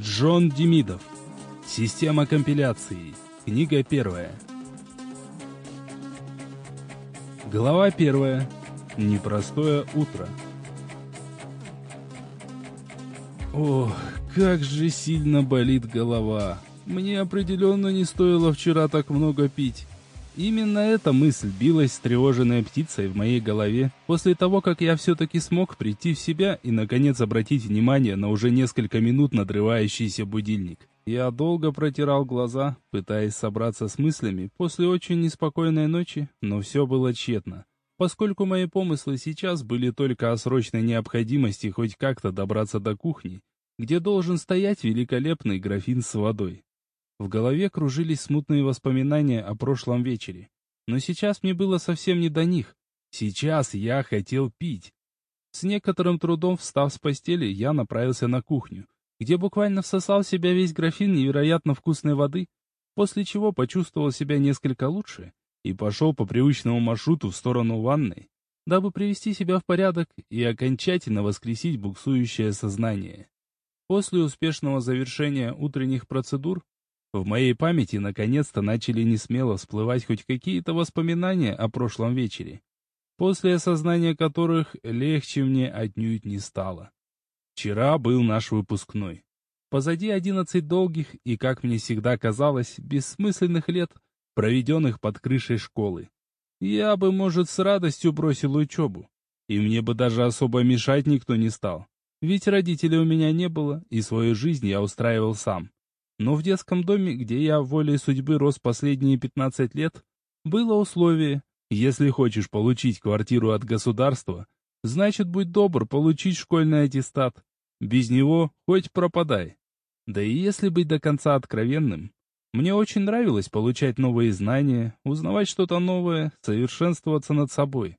Джон Демидов. Система компиляции. Книга первая. Глава первая. Непростое утро. Ох, как же сильно болит голова. Мне определенно не стоило вчера так много пить. Именно эта мысль билась встревоженной птицей в моей голове после того, как я все-таки смог прийти в себя и, наконец, обратить внимание на уже несколько минут надрывающийся будильник. Я долго протирал глаза, пытаясь собраться с мыслями после очень неспокойной ночи, но все было тщетно, поскольку мои помыслы сейчас были только о срочной необходимости хоть как-то добраться до кухни, где должен стоять великолепный графин с водой. В голове кружились смутные воспоминания о прошлом вечере. Но сейчас мне было совсем не до них. Сейчас я хотел пить. С некоторым трудом встав с постели, я направился на кухню, где буквально всосал в себя весь графин невероятно вкусной воды, после чего почувствовал себя несколько лучше и пошел по привычному маршруту в сторону ванной, дабы привести себя в порядок и окончательно воскресить буксующее сознание. После успешного завершения утренних процедур в моей памяти наконец-то начали несмело всплывать хоть какие-то воспоминания о прошлом вечере, после осознания которых легче мне отнюдь не стало. Вчера был наш выпускной. Позади одиннадцать долгих и, как мне всегда казалось, бессмысленных лет, проведенных под крышей школы. Я бы, может, с радостью бросил учебу, и мне бы даже особо мешать никто не стал. Ведь родителей у меня не было, и свою жизнь я устраивал сам. Но в детском доме, где я волей судьбы рос последние 15 лет, было условие, если хочешь получить квартиру от государства, значит, будь добр получить школьный аттестат. Без него хоть пропадай. Да и если быть до конца откровенным, мне очень нравилось получать новые знания, узнавать что-то новое, совершенствоваться над собой.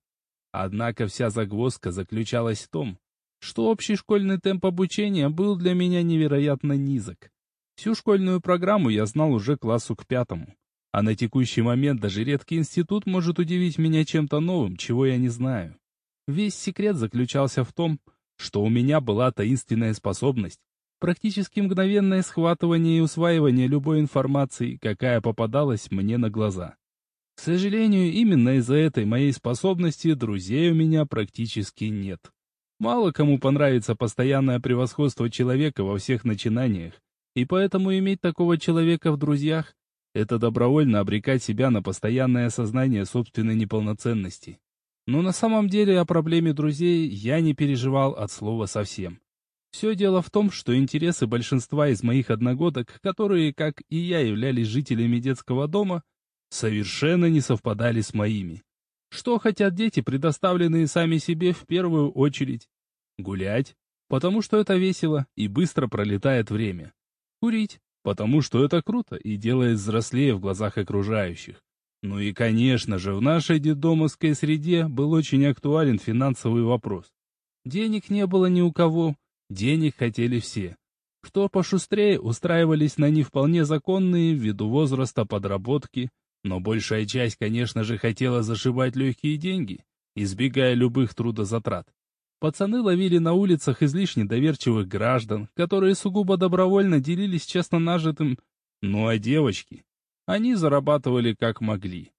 Однако вся загвоздка заключалась в том, что общий школьный темп обучения был для меня невероятно низок. Всю школьную программу я знал уже классу к пятому. А на текущий момент даже редкий институт может удивить меня чем-то новым, чего я не знаю. Весь секрет заключался в том, что у меня была таинственная способность, практически мгновенное схватывание и усваивание любой информации, какая попадалась мне на глаза. К сожалению, именно из-за этой моей способности друзей у меня практически нет. Мало кому понравится постоянное превосходство человека во всех начинаниях, и поэтому иметь такого человека в друзьях — это добровольно обрекать себя на постоянное осознание собственной неполноценности. Но на самом деле о проблеме друзей я не переживал от слова совсем. Все дело в том, что интересы большинства из моих одногодок, которые, как и я, являлись жителями детского дома, совершенно не совпадали с моими. Что хотят дети, предоставленные сами себе в первую очередь? Гулять, потому что это весело и быстро пролетает время. Курить, потому что это круто и делает взрослее в глазах окружающих. Ну и, конечно же, в нашей детдомовской среде был очень актуален финансовый вопрос. Денег не было ни у кого, денег хотели все. Кто пошустрее, устраивались на не вполне законные ввиду возраста подработки, но большая часть, конечно же, хотела зашибать легкие деньги, избегая любых трудозатрат. Пацаны ловили на улицах излишне доверчивых граждан, которые сугубо добровольно делились честно нажитым. Ну а девочки? Они зарабатывали как могли.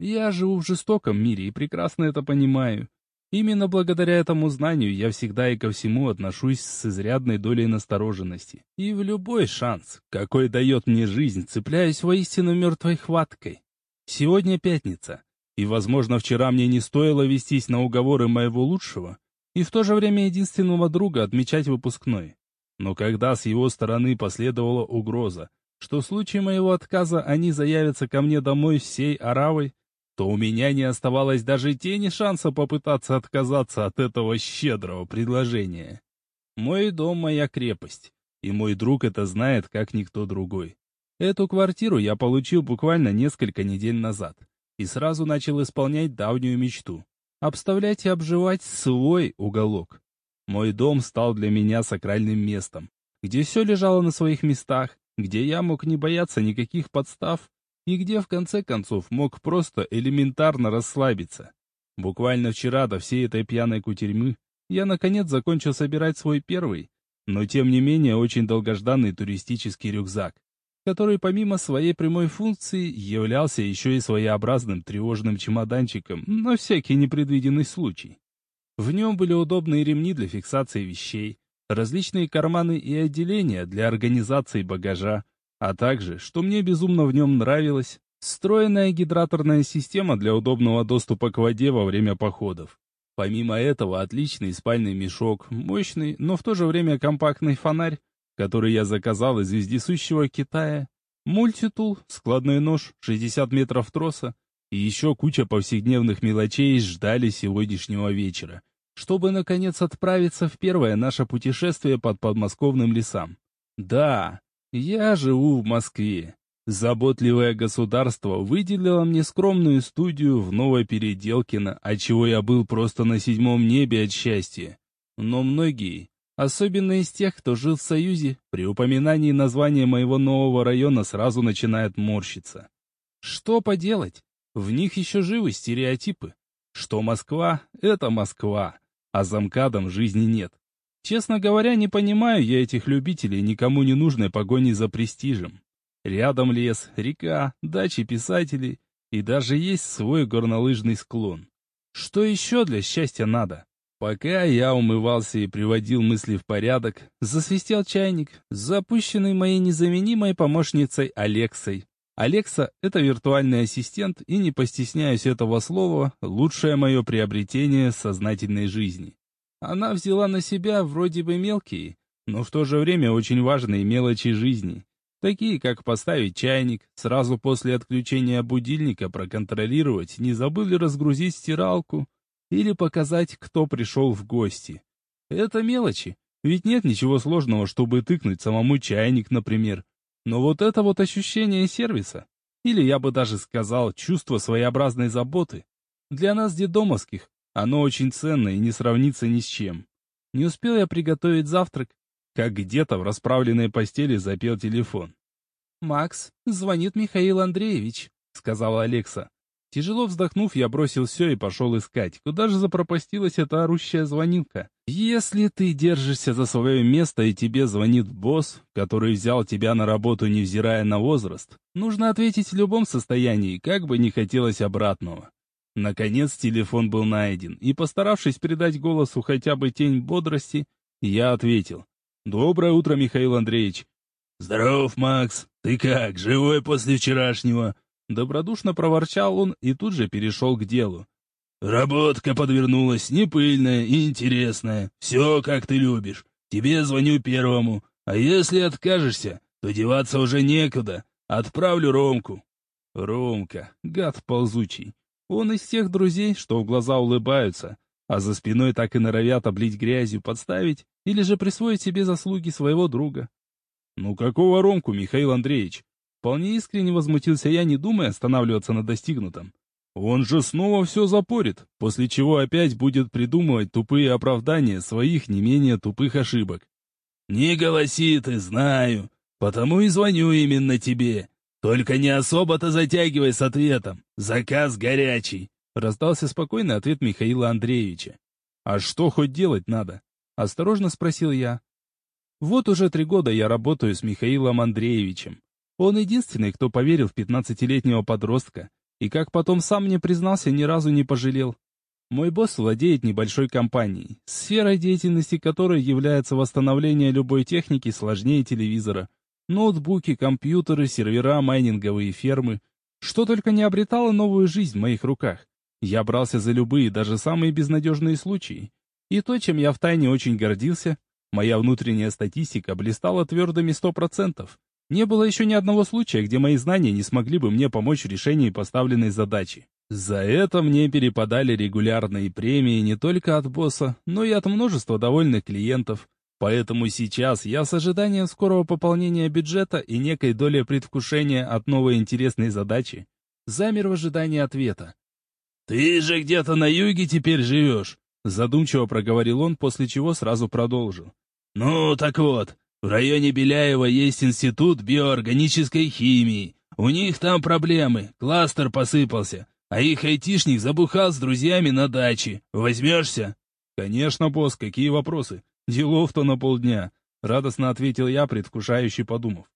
Я живу в жестоком мире и прекрасно это понимаю. Именно благодаря этому знанию я всегда и ко всему отношусь с изрядной долей настороженности. И в любой шанс, какой дает мне жизнь, цепляюсь воистину мертвой хваткой. Сегодня пятница, и, возможно, вчера мне не стоило вестись на уговоры моего лучшего, и в то же время единственного друга отмечать выпускной. Но когда с его стороны последовала угроза, что в случае моего отказа они заявятся ко мне домой всей оравой, то у меня не оставалось даже тени шанса попытаться отказаться от этого щедрого предложения. Мой дом — моя крепость, и мой друг это знает, как никто другой. Эту квартиру я получил буквально несколько недель назад и сразу начал исполнять давнюю мечту обставлять и обживать свой уголок. Мой дом стал для меня сакральным местом, где все лежало на своих местах, где я мог не бояться никаких подстав и где в конце концов мог просто элементарно расслабиться. Буквально вчера до всей этой пьяной кутерьмы я наконец закончил собирать свой первый, но тем не менее очень долгожданный туристический рюкзак, который помимо своей прямой функции являлся еще и своеобразным тревожным чемоданчиком на всякий непредвиденный случай. В нем были удобные ремни для фиксации вещей, различные карманы и отделения для организации багажа, а также, что мне безумно в нем нравилось, встроенная гидраторная система для удобного доступа к воде во время походов. Помимо этого, отличный спальный мешок, мощный, но в то же время компактный фонарь, который я заказал из вездесущего Китая, мультитул, складной нож, 60 метров троса и еще куча повседневных мелочей ждали сегодняшнего вечера, чтобы, наконец, отправиться в первое наше путешествие под подмосковным лесам. Да, я живу в Москве. Заботливое государство выделило мне скромную студию в Новопеределкино, отчего я был просто на седьмом небе от счастья. Но многие, особенно из тех, кто жил в Союзе, при упоминании названия моего нового района сразу начинают морщиться. Что поделать? В них еще живы стереотипы. Что Москва — это Москва, а замкадом жизни нет. Честно говоря, не понимаю я этих любителей никому не нужной погони за престижем. Рядом лес, река, дачи писателей и даже есть свой горнолыжный склон. Что еще для счастья надо? Пока я умывался и приводил мысли в порядок, засвистел чайник, запущенный моей незаменимой помощницей Алексой. Алекса — это виртуальный ассистент, и не постесняюсь этого слова, лучшее мое приобретение сознательной жизни. Она взяла на себя вроде бы мелкие, но в то же время очень важные мелочи жизни. Такие, как поставить чайник, сразу после отключения будильника проконтролировать, не забыли разгрузить стиралку, или показать, кто пришел в гости. Это мелочи, ведь нет ничего сложного, чтобы тыкнуть самому чайник, например. Но вот это вот ощущение сервиса, или я бы даже сказал, чувство своеобразной заботы, для нас, дедомовских, оно очень ценно и не сравнится ни с чем. Не успел я приготовить завтрак, как где-то в расправленной постели запел телефон. «Макс, звонит Михаил Андреевич», — сказала Алекса. Тяжело вздохнув, я бросил все и пошел искать, куда же запропастилась эта орущая звонилка. Если ты держишься за свое место и тебе звонит босс, который взял тебя на работу, невзирая на возраст, нужно ответить в любом состоянии, как бы не хотелось обратного. Наконец телефон был найден, и, постаравшись придать голосу хотя бы тень бодрости, я ответил. «Доброе утро, Михаил Андреевич». «Здоров, Макс. Ты как, живой после вчерашнего?» Добродушно проворчал он и тут же перешел к делу. «Работка подвернулась, не пыльная и интересная. Все, как ты любишь. Тебе звоню первому. А если откажешься, то деваться уже некуда. Отправлю Ромку». Ромка, гад ползучий. Он из тех друзей, что в глаза улыбаются, а за спиной так и норовят облить грязью, подставить или же присвоить себе заслуги своего друга. «Ну какого Ромку, Михаил Андреевич?» Вполне искренне возмутился я, не думая останавливаться на достигнутом. Он же снова все запорит, после чего опять будет придумывать тупые оправдания своих не менее тупых ошибок. «Не голоси ты, знаю, потому и звоню именно тебе. «Только не особо-то затягивай с ответом. Заказ горячий», — раздался спокойный ответ Михаила Андреевича. «А что хоть делать надо?» — осторожно спросил я. «Вот уже три года я работаю с Михаилом Андреевичем. Он единственный, кто поверил в пятнадцатилетнего подростка, и, как потом сам мне признался, ни разу не пожалел. Мой босс владеет небольшой компанией, сферой деятельности которой является восстановление любой техники сложнее телевизора. Ноутбуки, компьютеры, сервера, майнинговые фермы. Что только не обретало новую жизнь в моих руках. Я брался за любые, даже самые безнадежные случаи. И то, чем я втайне очень гордился, моя внутренняя статистика блистала твердыми сто процентов. Не было еще ни одного случая, где мои знания не смогли бы мне помочь в решении поставленной задачи. За это мне перепадали регулярные премии не только от босса, но и от множества довольных клиентов, Поэтому сейчас я с ожиданием скорого пополнения бюджета и некой долей предвкушения от новой интересной задачи замер в ожидании ответа. «Ты же где-то на юге теперь живешь», — задумчиво проговорил он, после чего сразу продолжил. «Ну, так вот, в районе Беляева есть институт биоорганической химии. У них там проблемы, кластер посыпался, а их айтишник забухал с друзьями на даче. Возьмешься?» «Конечно, босс, какие вопросы?» Делов-то на полдня. Радостно ответил я, предвкушающе подумав.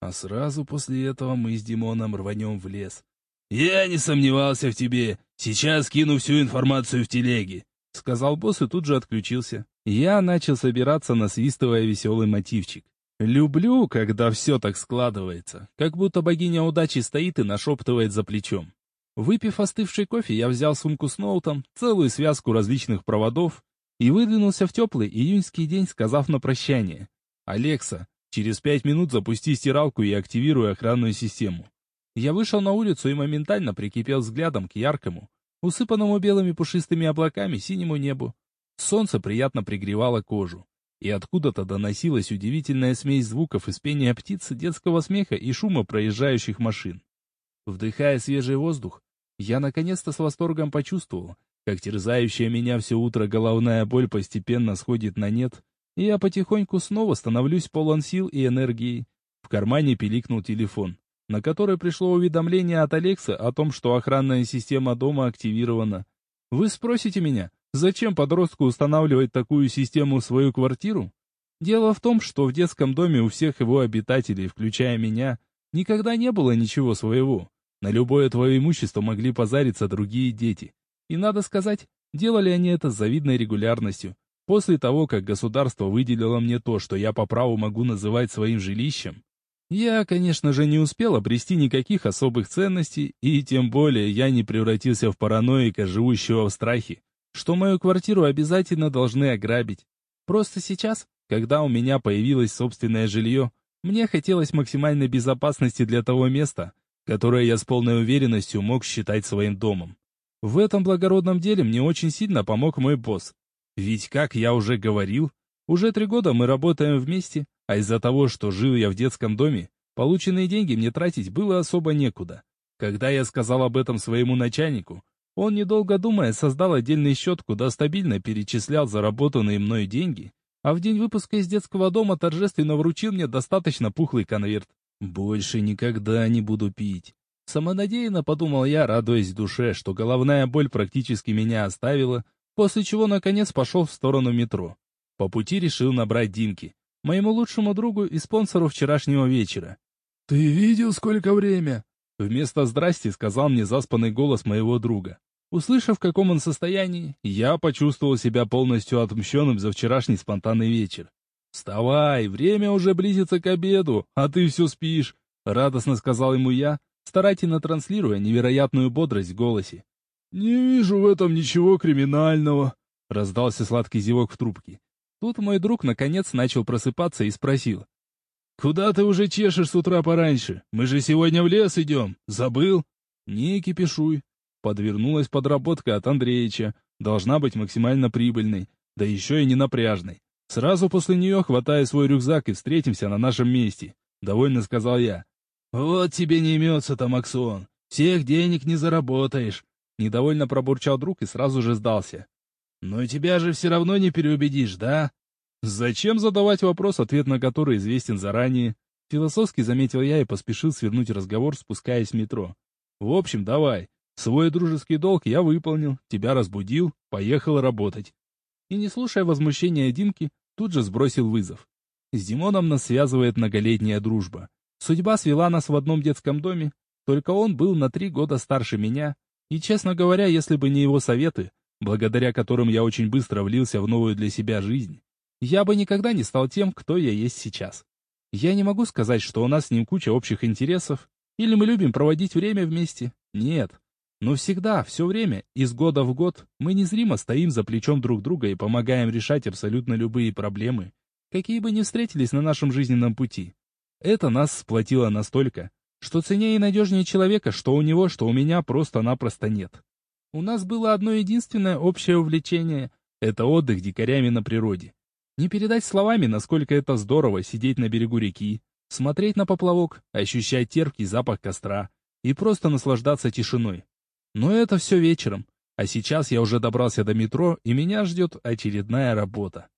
А сразу после этого мы с Димоном рванем в лес. «Я не сомневался в тебе. Сейчас кину всю информацию в телеге», — сказал босс и тут же отключился. Я начал собираться, насвистывая веселый мотивчик. Люблю, когда все так складывается, как будто богиня удачи стоит и нашептывает за плечом. Выпив остывший кофе, я взял сумку с ноутом, целую связку различных проводов и выдвинулся в теплый июньский день, сказав на прощание. «Алекса, через пять минут запусти стиралку и активируй охранную систему». Я вышел на улицу и моментально прикипел взглядом к яркому, усыпанному белыми пушистыми облаками синему небу. Солнце приятно пригревало кожу, и откуда-то доносилась удивительная смесь звуков из пения птиц, детского смеха и шума проезжающих машин. Вдыхая свежий воздух, я наконец-то с восторгом почувствовал, как терзающая меня все утро головная боль постепенно сходит на нет, и я потихоньку снова становлюсь полон сил и энергии. В кармане пиликнул телефон, на который пришло уведомление от Алекса о том, что охранная система дома активирована. Вы спросите меня, зачем подростку устанавливать такую систему в свою квартиру? Дело в том, что в детском доме у всех его обитателей, включая меня, никогда не было ничего своего. На любое твое имущество могли позариться другие дети. И надо сказать, делали они это с завидной регулярностью. После того, как государство выделило мне то, что я по праву могу называть своим жилищем, я, конечно же, не успел обрести никаких особых ценностей, и тем более я не превратился в параноика, живущего в страхе, что мою квартиру обязательно должны ограбить. Просто сейчас, когда у меня появилось собственное жилье, мне хотелось максимальной безопасности для того места, которое я с полной уверенностью мог считать своим домом. В этом благородном деле мне очень сильно помог мой босс. Ведь, как я уже говорил, уже три года мы работаем вместе, а из-за того, что жил я в детском доме, полученные деньги мне тратить было особо некуда. Когда я сказал об этом своему начальнику, он, недолго думая, создал отдельный счет, куда стабильно перечислял заработанные мной деньги, а в день выпуска из детского дома торжественно вручил мне достаточно пухлый конверт. Больше никогда не буду пить. Самонадеянно подумал я, радуясь душе, что головная боль практически меня оставила, после чего наконец пошел в сторону метро. По пути решил набрать Димки, моему лучшему другу и спонсору вчерашнего вечера. «Ты видел, сколько время?» Вместо «здрасти» сказал мне заспанный голос моего друга. Услышав, в каком он состоянии, я почувствовал себя полностью отмщенным за вчерашний спонтанный вечер. «Вставай, время уже близится к обеду, а ты все спишь», — радостно сказал ему я, старательно транслируя невероятную бодрость в голосе. «Не вижу в этом ничего криминального», — раздался сладкий зевок в трубке. Тут мой друг наконец начал просыпаться и спросил. «Куда ты уже чешешь с утра пораньше? Мы же сегодня в лес идем. Забыл?» «Не кипишуй». Подвернулась подработка от Андреича. Должна быть максимально прибыльной, да еще и не напряжной. Сразу после нее хватай свой рюкзак и встретимся на нашем месте», — довольно сказал я. «Вот тебе не имется-то, Максон. Всех денег не заработаешь», — недовольно пробурчал друг и сразу же сдался. «Но тебя же все равно не переубедишь, да?» «Зачем задавать вопрос, ответ на который известен заранее?» Философски заметил я и поспешил свернуть разговор, спускаясь в метро. «В общем, давай. Свой дружеский долг я выполнил, тебя разбудил, поехал работать и, не слушая возмущения Димки, тут же сбросил вызов. С Димоном нас связывает многолетняя дружба. Судьба свела нас в одном детском доме, только он был на три года старше меня, и, честно говоря, если бы не его советы, благодаря которым я очень быстро влился в новую для себя жизнь, я бы никогда не стал тем, кто я есть сейчас. Я не могу сказать, что у нас с ним куча общих интересов, или мы любим проводить время вместе. Нет, но всегда, все время, из года в год, мы незримо стоим за плечом друг друга и помогаем решать абсолютно любые проблемы, какие бы ни встретились на нашем жизненном пути. Это нас сплотило настолько, что ценнее и надежнее человека, что у него, что у меня, просто-напросто нет. У нас было одно единственное общее увлечение — это отдых дикарями на природе. Не передать словами, насколько это здорово сидеть на берегу реки, смотреть на поплавок, ощущать терпкий запах костра и просто наслаждаться тишиной. Но это все вечером. А сейчас я уже добрался до метро, и меня ждет очередная работа.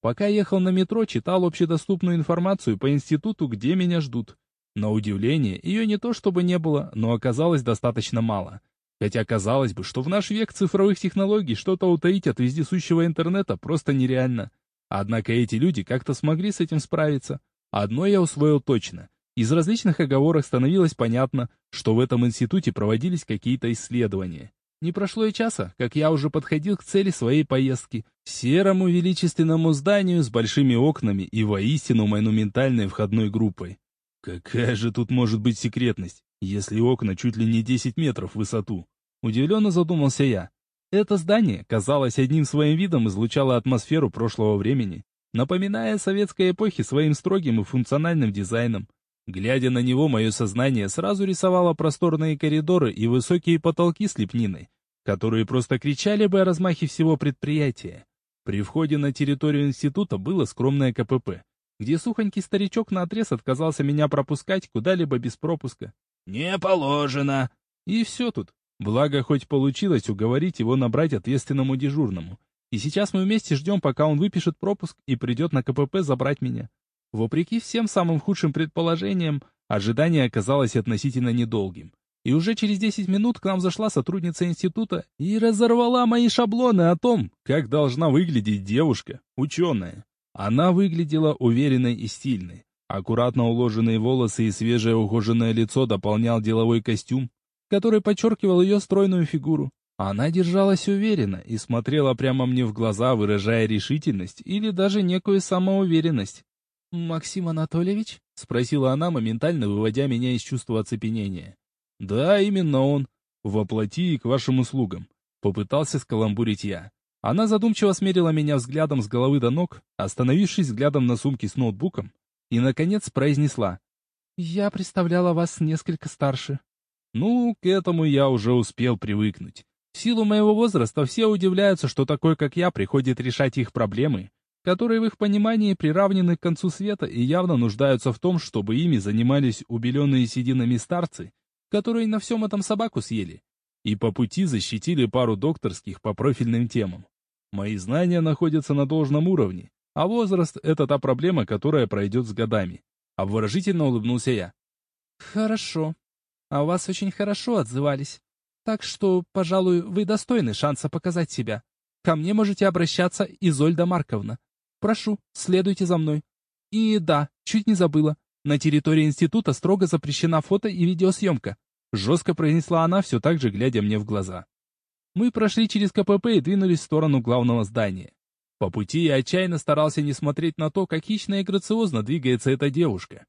Пока ехал на метро, читал общедоступную информацию по институту, где меня ждут. На удивление, ее не то чтобы не было, но оказалось достаточно мало. Хотя казалось бы, что в наш век цифровых технологий что-то утаить от вездесущего интернета просто нереально. Однако эти люди как-то смогли с этим справиться. Одно я усвоил точно. Из различных оговорок становилось понятно, что в этом институте проводились какие-то исследования. Не прошло и часа, как я уже подходил к цели своей поездки, серому величественному зданию с большими окнами и воистину монументальной входной группой. Какая же тут может быть секретность, если окна чуть ли не 10 метров в высоту? Удивленно задумался я. Это здание, казалось, одним своим видом излучало атмосферу прошлого времени, напоминая советской эпохи своим строгим и функциональным дизайном. Глядя на него, мое сознание сразу рисовало просторные коридоры и высокие потолки с лепниной, которые просто кричали бы о размахе всего предприятия. При входе на территорию института было скромное КПП, где сухонький старичок наотрез отказался меня пропускать куда-либо без пропуска. «Не положено!» И все тут. Благо, хоть получилось уговорить его набрать ответственному дежурному. И сейчас мы вместе ждем, пока он выпишет пропуск и придет на КПП забрать меня. Вопреки всем самым худшим предположениям, ожидание оказалось относительно недолгим. И уже через 10 минут к нам зашла сотрудница института и разорвала мои шаблоны о том, как должна выглядеть девушка, ученая. Она выглядела уверенной и стильной. Аккуратно уложенные волосы и свежее ухоженное лицо дополнял деловой костюм, который подчеркивал ее стройную фигуру. Она держалась уверенно и смотрела прямо мне в глаза, выражая решительность или даже некую самоуверенность. «Максим Анатольевич?» — спросила она, моментально выводя меня из чувства оцепенения. «Да, именно он. Воплоти и к вашим услугам». Попытался скаламбурить я. Она задумчиво смерила меня взглядом с головы до ног, остановившись взглядом на сумке с ноутбуком, и, наконец, произнесла. «Я представляла вас несколько старше». Ну, к этому я уже успел привыкнуть. В силу моего возраста все удивляются, что такой, как я, приходит решать их проблемы, которые в их понимании приравнены к концу света и явно нуждаются в том, чтобы ими занимались убеленные сединами старцы, которые на всем этом собаку съели, и по пути защитили пару докторских по профильным темам. Мои знания находятся на должном уровне, а возраст — это та проблема, которая пройдет с годами. Обворожительно улыбнулся я. «Хорошо. А у вас очень хорошо отзывались. Так что, пожалуй, вы достойны шанса показать себя. Ко мне можете обращаться, Изольда Марковна. Прошу, следуйте за мной. И да, чуть не забыла. На территории института строго запрещена фото и видеосъемка. Жестко произнесла она, все так же глядя мне в глаза. Мы прошли через КПП и двинулись в сторону главного здания. По пути я отчаянно старался не смотреть на то, как хищно и грациозно двигается эта девушка.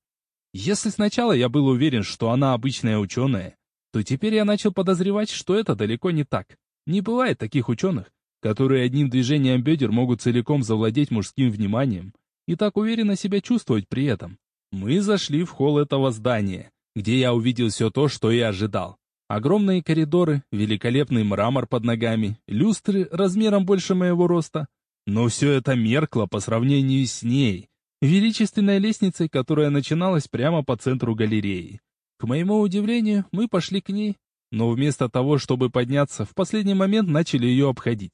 Если сначала я был уверен, что она обычная ученая, то теперь я начал подозревать, что это далеко не так. Не бывает таких ученых, которые одним движением бедер могут целиком завладеть мужским вниманием и так уверенно себя чувствовать при этом. Мы зашли в холл этого здания, где я увидел все то, что и ожидал. Огромные коридоры, великолепный мрамор под ногами, люстры размером больше моего роста. Но все это меркло по сравнению с ней, величественной лестницей, которая начиналась прямо по центру галереи. К моему удивлению, мы пошли к ней, но вместо того, чтобы подняться, в последний момент начали ее обходить.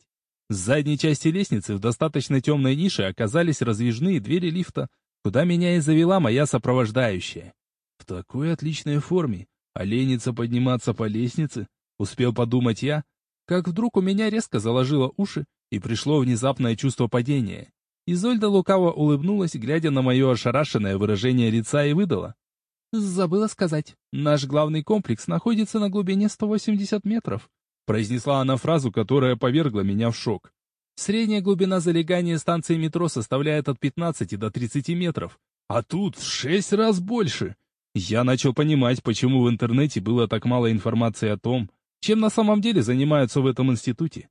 С задней части лестницы в достаточно темной нише оказались раздвижные двери лифта, куда меня и завела моя сопровождающая. В такой отличной форме, а ленится подниматься по лестнице, успел подумать я, как вдруг у меня резко заложило уши, и пришло внезапное чувство падения. Изольда лукаво улыбнулась, глядя на мое ошарашенное выражение лица, и выдала. «Забыла сказать, наш главный комплекс находится на глубине 180 метров. Произнесла она фразу, которая повергла меня в шок. Средняя глубина залегания станции метро составляет от 15 до 30 метров, а тут в 6 раз больше. Я начал понимать, почему в интернете было так мало информации о том, чем на самом деле занимаются в этом институте.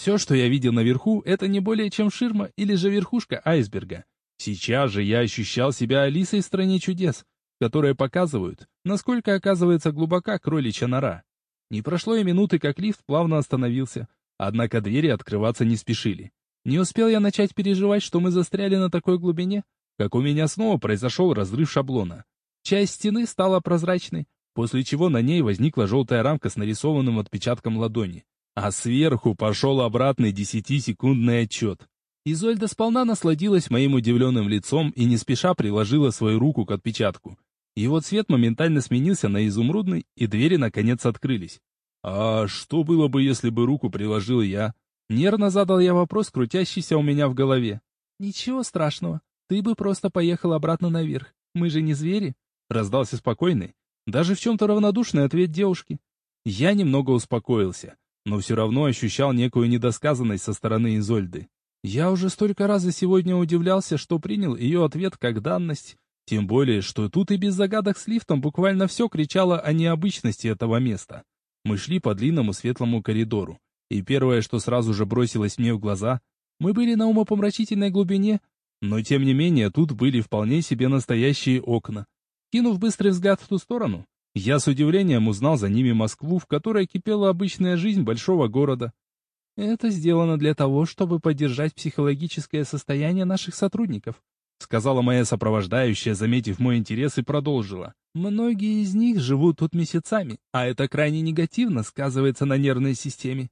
Все, что я видел наверху, это не более чем ширма или же верхушка айсберга. Сейчас же я ощущал себя Алисой в стране чудес, которые показывают, насколько оказывается глубока кроличья нора. Не прошло и минуты, как лифт плавно остановился. Однако двери открываться не спешили. Не успел я начать переживать, что мы застряли на такой глубине, как у меня снова произошел разрыв шаблона. Часть стены стала прозрачной, после чего на ней возникла желтая рамка с нарисованным отпечатком ладони. А сверху пошел обратный десятисекундный отчет. Изольда сполна насладилась моим удивленным лицом и не спеша приложила свою руку к отпечатку. Его цвет моментально сменился на изумрудный, и двери наконец открылись. «А что было бы, если бы руку приложил я?» Нервно задал я вопрос, крутящийся у меня в голове. «Ничего страшного. Ты бы просто поехал обратно наверх. Мы же не звери», — раздался спокойный, даже в чем-то равнодушный ответ девушки. Я немного успокоился, но все равно ощущал некую недосказанность со стороны Изольды. Я уже столько раз за сегодня удивлялся, что принял ее ответ как данность, тем более, что тут и без загадок с лифтом буквально все кричало о необычности этого места. Мы шли по длинному светлому коридору, и первое, что сразу же бросилось мне в глаза, мы были на умопомрачительной глубине, но тем не менее тут были вполне себе настоящие окна. Кинув быстрый взгляд в ту сторону, я с удивлением узнал за ними Москву, в которой кипела обычная жизнь большого города. Это сделано для того, чтобы поддержать психологическое состояние наших сотрудников, сказала моя сопровождающая, заметив мой интерес и продолжила. Многие из них живут тут месяцами, а это крайне негативно сказывается на нервной системе.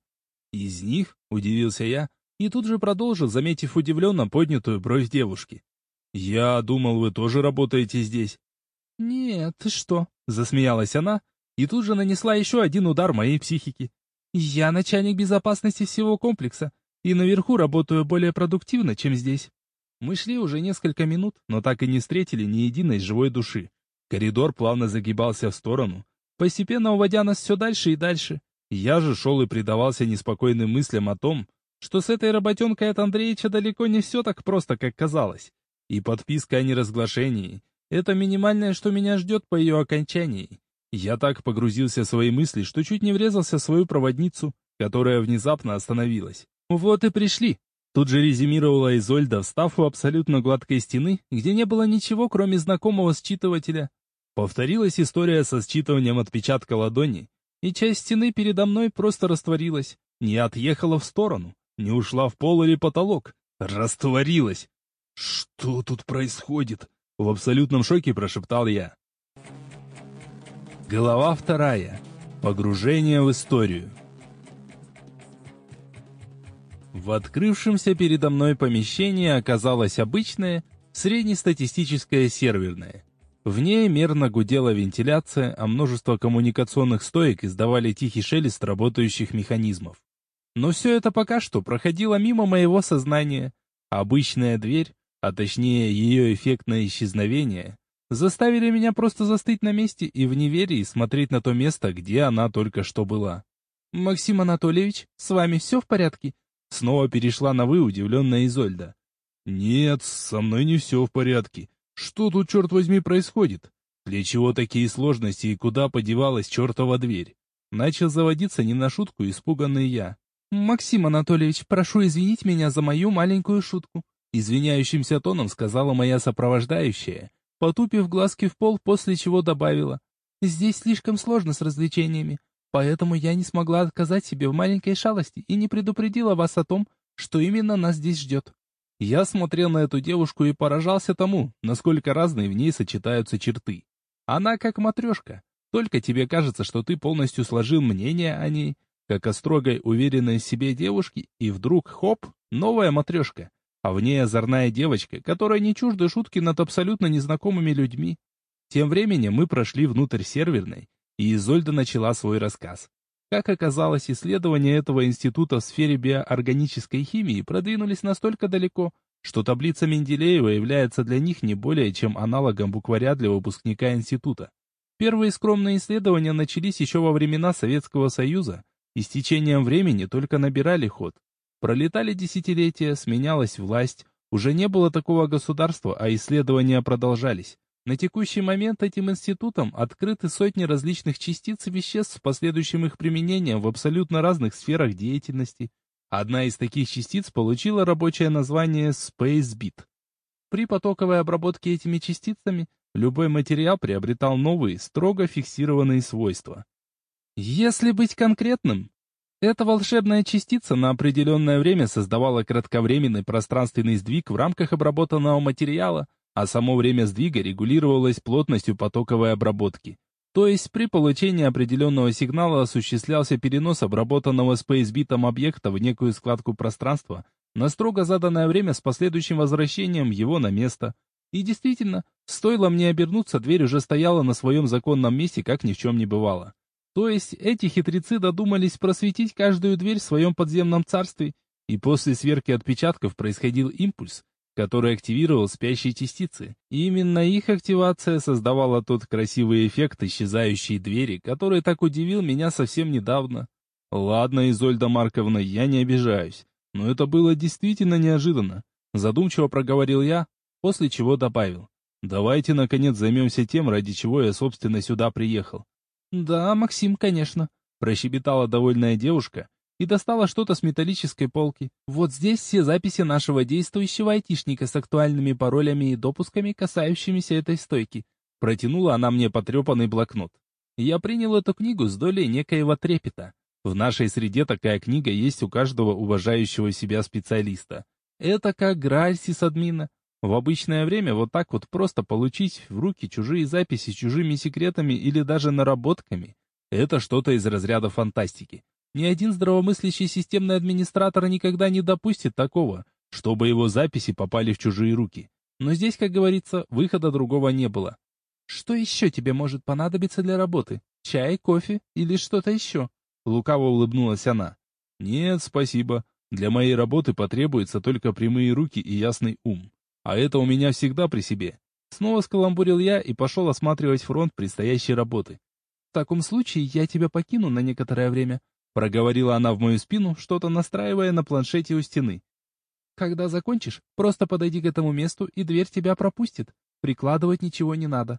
Из них, удивился я, и тут же продолжил, заметив удивленно поднятую бровь девушки. Я думал, вы тоже работаете здесь. Нет, ты что? засмеялась она и тут же нанесла еще один удар моей психике. Я начальник безопасности всего комплекса, и наверху работаю более продуктивно, чем здесь. Мы шли уже несколько минут, но так и не встретили ни единой живой души. Коридор плавно загибался в сторону, постепенно уводя нас все дальше и дальше. Я же шел и предавался неспокойным мыслям о том, что с этой работенкой от Андреевича далеко не все так просто, как казалось. И подписка о неразглашении — это минимальное, что меня ждет по ее окончании. Я так погрузился в свои мысли, что чуть не врезался в свою проводницу, которая внезапно остановилась. «Вот и пришли!» Тут же резюмировала Изольда, встав у абсолютно гладкой стены, где не было ничего, кроме знакомого считывателя. Повторилась история со считыванием отпечатка ладони, и часть стены передо мной просто растворилась, не отъехала в сторону, не ушла в пол или потолок, растворилась. «Что тут происходит?» — в абсолютном шоке прошептал я. Глава вторая. Погружение в историю. В открывшемся передо мной помещении оказалось обычное, среднестатистическое серверное. В ней мерно гудела вентиляция, а множество коммуникационных стоек издавали тихий шелест работающих механизмов. Но все это пока что проходило мимо моего сознания. Обычная дверь, а точнее ее эффектное исчезновение, заставили меня просто застыть на месте и в неверии смотреть на то место, где она только что была. «Максим Анатольевич, с вами все в порядке?» Снова перешла на «вы» удивленная Изольда. «Нет, со мной не все в порядке. Что тут, черт возьми, происходит? Для чего такие сложности и куда подевалась чертова дверь?» Начал заводиться не на шутку испуганный я. «Максим Анатольевич, прошу извинить меня за мою маленькую шутку», извиняющимся тоном сказала моя сопровождающая, потупив глазки в пол, после чего добавила. «Здесь слишком сложно с развлечениями, поэтому я не смогла отказать себе в маленькой шалости и не предупредила вас о том, что именно нас здесь ждет». Я смотрел на эту девушку и поражался тому, насколько разные в ней сочетаются черты. Она как матрешка, только тебе кажется, что ты полностью сложил мнение о ней, как о строгой, уверенной в себе девушке, и вдруг, хоп, новая матрешка а в ней озорная девочка, которая не чужда шутки над абсолютно незнакомыми людьми. Тем временем мы прошли внутрь серверной, и Изольда начала свой рассказ. Как оказалось, исследования этого института в сфере биоорганической химии продвинулись настолько далеко, что таблица Менделеева является для них не более чем аналогом букваря для выпускника института. Первые скромные исследования начались еще во времена Советского Союза и с течением времени только набирали ход. Пролетали десятилетия, сменялась власть, уже не было такого государства, а исследования продолжались. На текущий момент этим институтом открыты сотни различных частиц и веществ с последующим их применением в абсолютно разных сферах деятельности. Одна из таких частиц получила рабочее название SpaceBit. При потоковой обработке этими частицами любой материал приобретал новые, строго фиксированные свойства. Если быть конкретным, эта волшебная частица на определенное время создавала кратковременный пространственный сдвиг в рамках обработанного материала, а само время сдвига регулировалось плотностью потоковой обработки. То есть при получении определенного сигнала осуществлялся перенос обработанного спейсбитом объекта в некую складку пространства на строго заданное время с последующим возвращением его на место. И действительно, стоило мне обернуться, дверь уже стояла на своем законном месте, как ни в чем не бывало. То есть эти хитрецы додумались просветить каждую дверь в своем подземном царстве, и после сверки отпечатков происходил импульс, который активировал спящие частицы. И именно их активация создавала тот красивый эффект исчезающей двери, который так удивил меня совсем недавно. Ладно, Изольда Марковна, я не обижаюсь, но это было действительно неожиданно. Задумчиво проговорил я, после чего добавил. Давайте, наконец, займемся тем, ради чего я, собственно, сюда приехал. Да, Максим, конечно, прощебетала довольная девушка и достала что-то с металлической полки. Вот здесь все записи нашего действующего айтишника с актуальными паролями и допусками, касающимися этой стойки. Протянула она мне потрепанный блокнот. Я принял эту книгу с долей некоего трепета. В нашей среде такая книга есть у каждого уважающего себя специалиста. Это как граль сисадмина. В обычное время вот так вот просто получить в руки чужие записи чужими секретами или даже наработками – это что-то из разряда фантастики. Ни один здравомыслящий системный администратор никогда не допустит такого, чтобы его записи попали в чужие руки. Но здесь, как говорится, выхода другого не было. Что еще тебе может понадобиться для работы? Чай, кофе или что-то еще? Лукаво улыбнулась она. Нет, спасибо. Для моей работы потребуется только прямые руки и ясный ум. А это у меня всегда при себе. Снова скаламбурил я и пошел осматривать фронт предстоящей работы. В таком случае я тебя покину на некоторое время, проговорила она в мою спину, что-то настраивая на планшете у стены. Когда закончишь, просто подойди к этому месту, и дверь тебя пропустит. Прикладывать ничего не надо.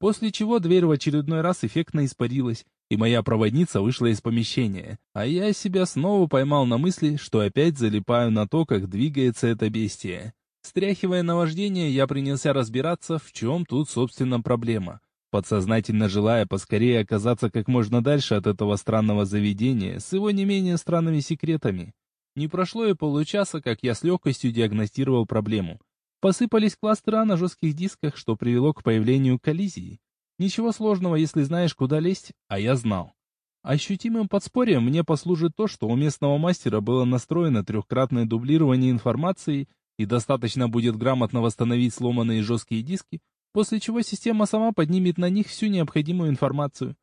После чего дверь в очередной раз эффектно испарилась, и моя проводница вышла из помещения, а я себя снова поймал на мысли, что опять залипаю на то, как двигается это бестие. Стряхивая наваждение, я принялся разбираться, в чем тут, собственно, проблема. Подсознательно желая поскорее оказаться как можно дальше от этого странного заведения с его не менее странными секретами. Не прошло и получаса, как я с легкостью диагностировал проблему. Посыпались кластера на жестких дисках, что привело к появлению коллизии. Ничего сложного, если знаешь, куда лезть, а я знал. Ощутимым подспорьем мне послужит то, что у местного мастера было настроено трехкратное дублирование информации и достаточно будет грамотно восстановить сломанные жесткие диски, после чего система сама поднимет на них всю необходимую информацию.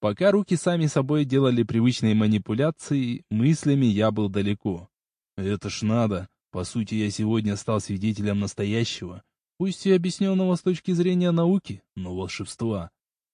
Пока руки сами собой делали привычные манипуляции, мыслями я был далеко. Это ж надо. По сути, я сегодня стал свидетелем настоящего, пусть и объясненного с точки зрения науки, но волшебства.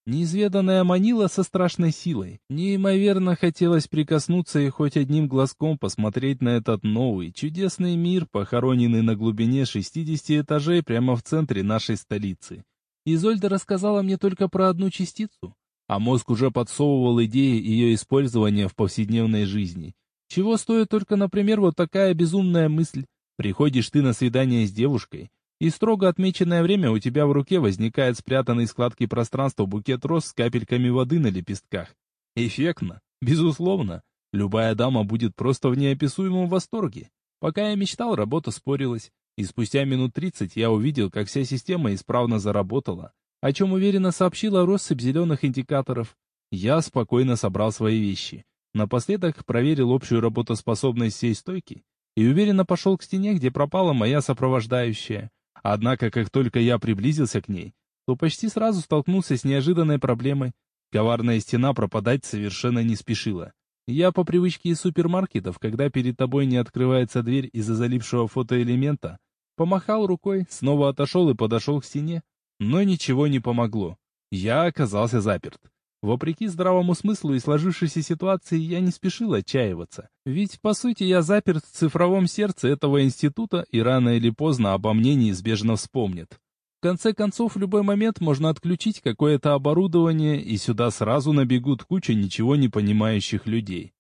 Неизведанная манила со страшной силой. Неимоверно хотелось прикоснуться и хоть одним глазком посмотреть на этот новый, чудесный мир, похороненный на глубине 60 этажей прямо в центре нашей столицы. Изольда рассказала мне только про одну частицу, а мозг уже подсовывал идеи ее использования в повседневной жизни. Чего стоит только, например, вот такая безумная мысль. Приходишь ты на свидание с девушкой, и строго отмеченное время у тебя в руке возникает спрятанный в складке пространства букет роз с капельками воды на лепестках. Эффектно, безусловно. Любая дама будет просто в неописуемом восторге. Пока я мечтал, работа спорилась, и спустя минут тридцать я увидел, как вся система исправно заработала, о чем уверенно сообщила россыпь зеленых индикаторов. Я спокойно собрал свои вещи. Напоследок проверил общую работоспособность всей стойки и уверенно пошел к стене, где пропала моя сопровождающая. Однако, как только я приблизился к ней, то почти сразу столкнулся с неожиданной проблемой. Коварная стена пропадать совершенно не спешила. Я по привычке из супермаркетов, когда перед тобой не открывается дверь из-за залипшего фотоэлемента, помахал рукой, снова отошел и подошел к стене. Но ничего не помогло. Я оказался заперт. Вопреки здравому смыслу и сложившейся ситуации, я не спешил отчаиваться. Ведь, по сути, я заперт в цифровом сердце этого института, и рано или поздно обо мне неизбежно вспомнят. В конце концов, в любой момент можно отключить какое-то оборудование, и сюда сразу набегут куча ничего не понимающих людей.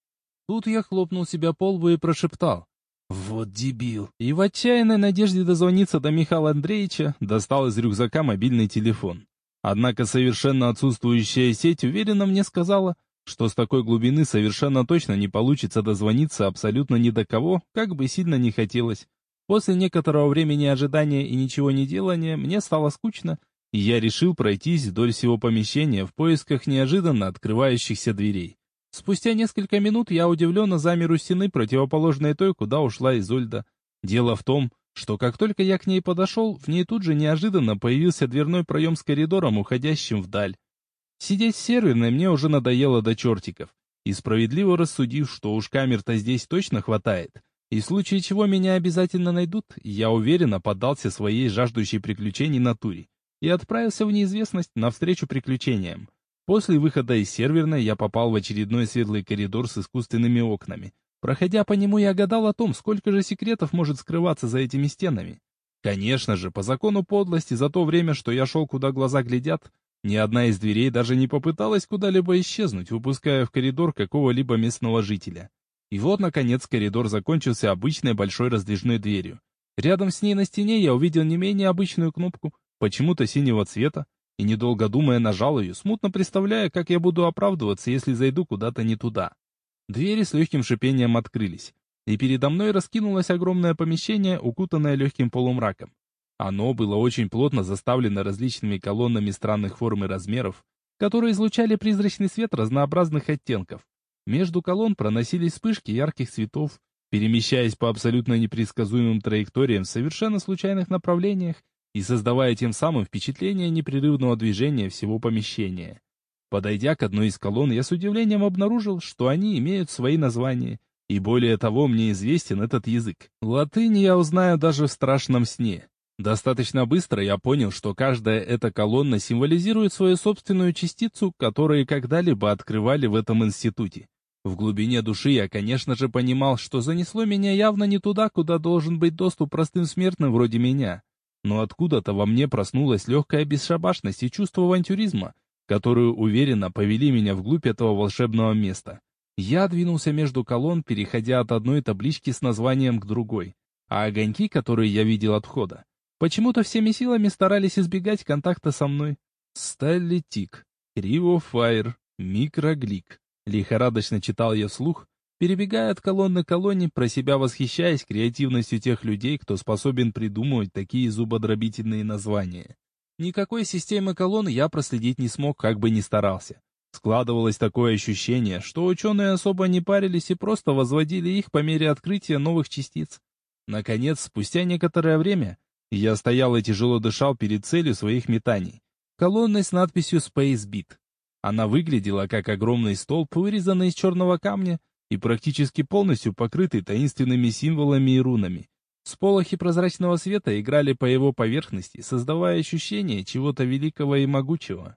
Тут я хлопнул себя по лбу и прошептал. «Вот дебил!» И в отчаянной надежде дозвониться до Михаила Андреевича достал из рюкзака мобильный телефон. Однако совершенно отсутствующая сеть уверенно мне сказала, что с такой глубины совершенно точно не получится дозвониться абсолютно ни до кого, как бы сильно не хотелось. После некоторого времени ожидания и ничего не делания мне стало скучно, и я решил пройтись вдоль всего помещения в поисках неожиданно открывающихся дверей. Спустя несколько минут я удивленно замер у стены, противоположной той, куда ушла Изольда. Дело в том, что как только я к ней подошел, в ней тут же неожиданно появился дверной проем с коридором, уходящим вдаль. Сидеть в серверной мне уже надоело до чертиков, и справедливо рассудив, что уж камер-то здесь точно хватает, И в случае чего меня обязательно найдут, я уверенно поддался своей жаждущей приключений натуре и отправился в неизвестность навстречу приключениям. После выхода из серверной я попал в очередной светлый коридор с искусственными окнами. Проходя по нему, я гадал о том, сколько же секретов может скрываться за этими стенами. Конечно же, по закону подлости, за то время, что я шел, куда глаза глядят, ни одна из дверей даже не попыталась куда-либо исчезнуть, выпуская в коридор какого-либо местного жителя. И вот, наконец, коридор закончился обычной большой раздвижной дверью. Рядом с ней на стене я увидел не менее обычную кнопку, почему-то синего цвета, и, недолго думая, нажал ее, смутно представляя, как я буду оправдываться, если зайду куда-то не туда. Двери с легким шипением открылись, и передо мной раскинулось огромное помещение, укутанное легким полумраком. Оно было очень плотно заставлено различными колоннами странных форм и размеров, которые излучали призрачный свет разнообразных оттенков. Между колонн проносились вспышки ярких цветов, перемещаясь по абсолютно непредсказуемым траекториям в совершенно случайных направлениях и создавая тем самым впечатление непрерывного движения всего помещения. Подойдя к одной из колонн, я с удивлением обнаружил, что они имеют свои названия, и более того, мне известен этот язык. Латынь я узнаю даже в страшном сне. Достаточно быстро я понял, что каждая эта колонна символизирует свою собственную частицу, которую когда-либо открывали в этом институте. В глубине души я, конечно же, понимал, что занесло меня явно не туда, куда должен быть доступ простым смертным вроде меня но откуда-то во мне проснулась легкая бесшабашность и чувство авантюризма, которую уверенно повели меня вглубь этого волшебного места. Я двинулся между колонн, переходя от одной таблички с названием к другой, а огоньки, которые я видел от входа, почему-то всеми силами старались избегать контакта со мной. Сталли Тик, Рио Файр, Микроглик. Лихорадочно читал я вслух, перебегая от колонны к колонне, про себя восхищаясь креативностью тех людей, кто способен придумывать такие зубодробительные названия. Никакой системы колонн я проследить не смог, как бы ни старался. Складывалось такое ощущение, что ученые особо не парились и просто возводили их по мере открытия новых частиц. Наконец, спустя некоторое время, я стоял и тяжело дышал перед целью своих метаний. Колонной с надписью Space Beat. Она выглядела как огромный столб, вырезанный из черного камня, и практически полностью покрытый таинственными символами и рунами. Сполохи прозрачного света играли по его поверхности, создавая ощущение чего-то великого и могучего.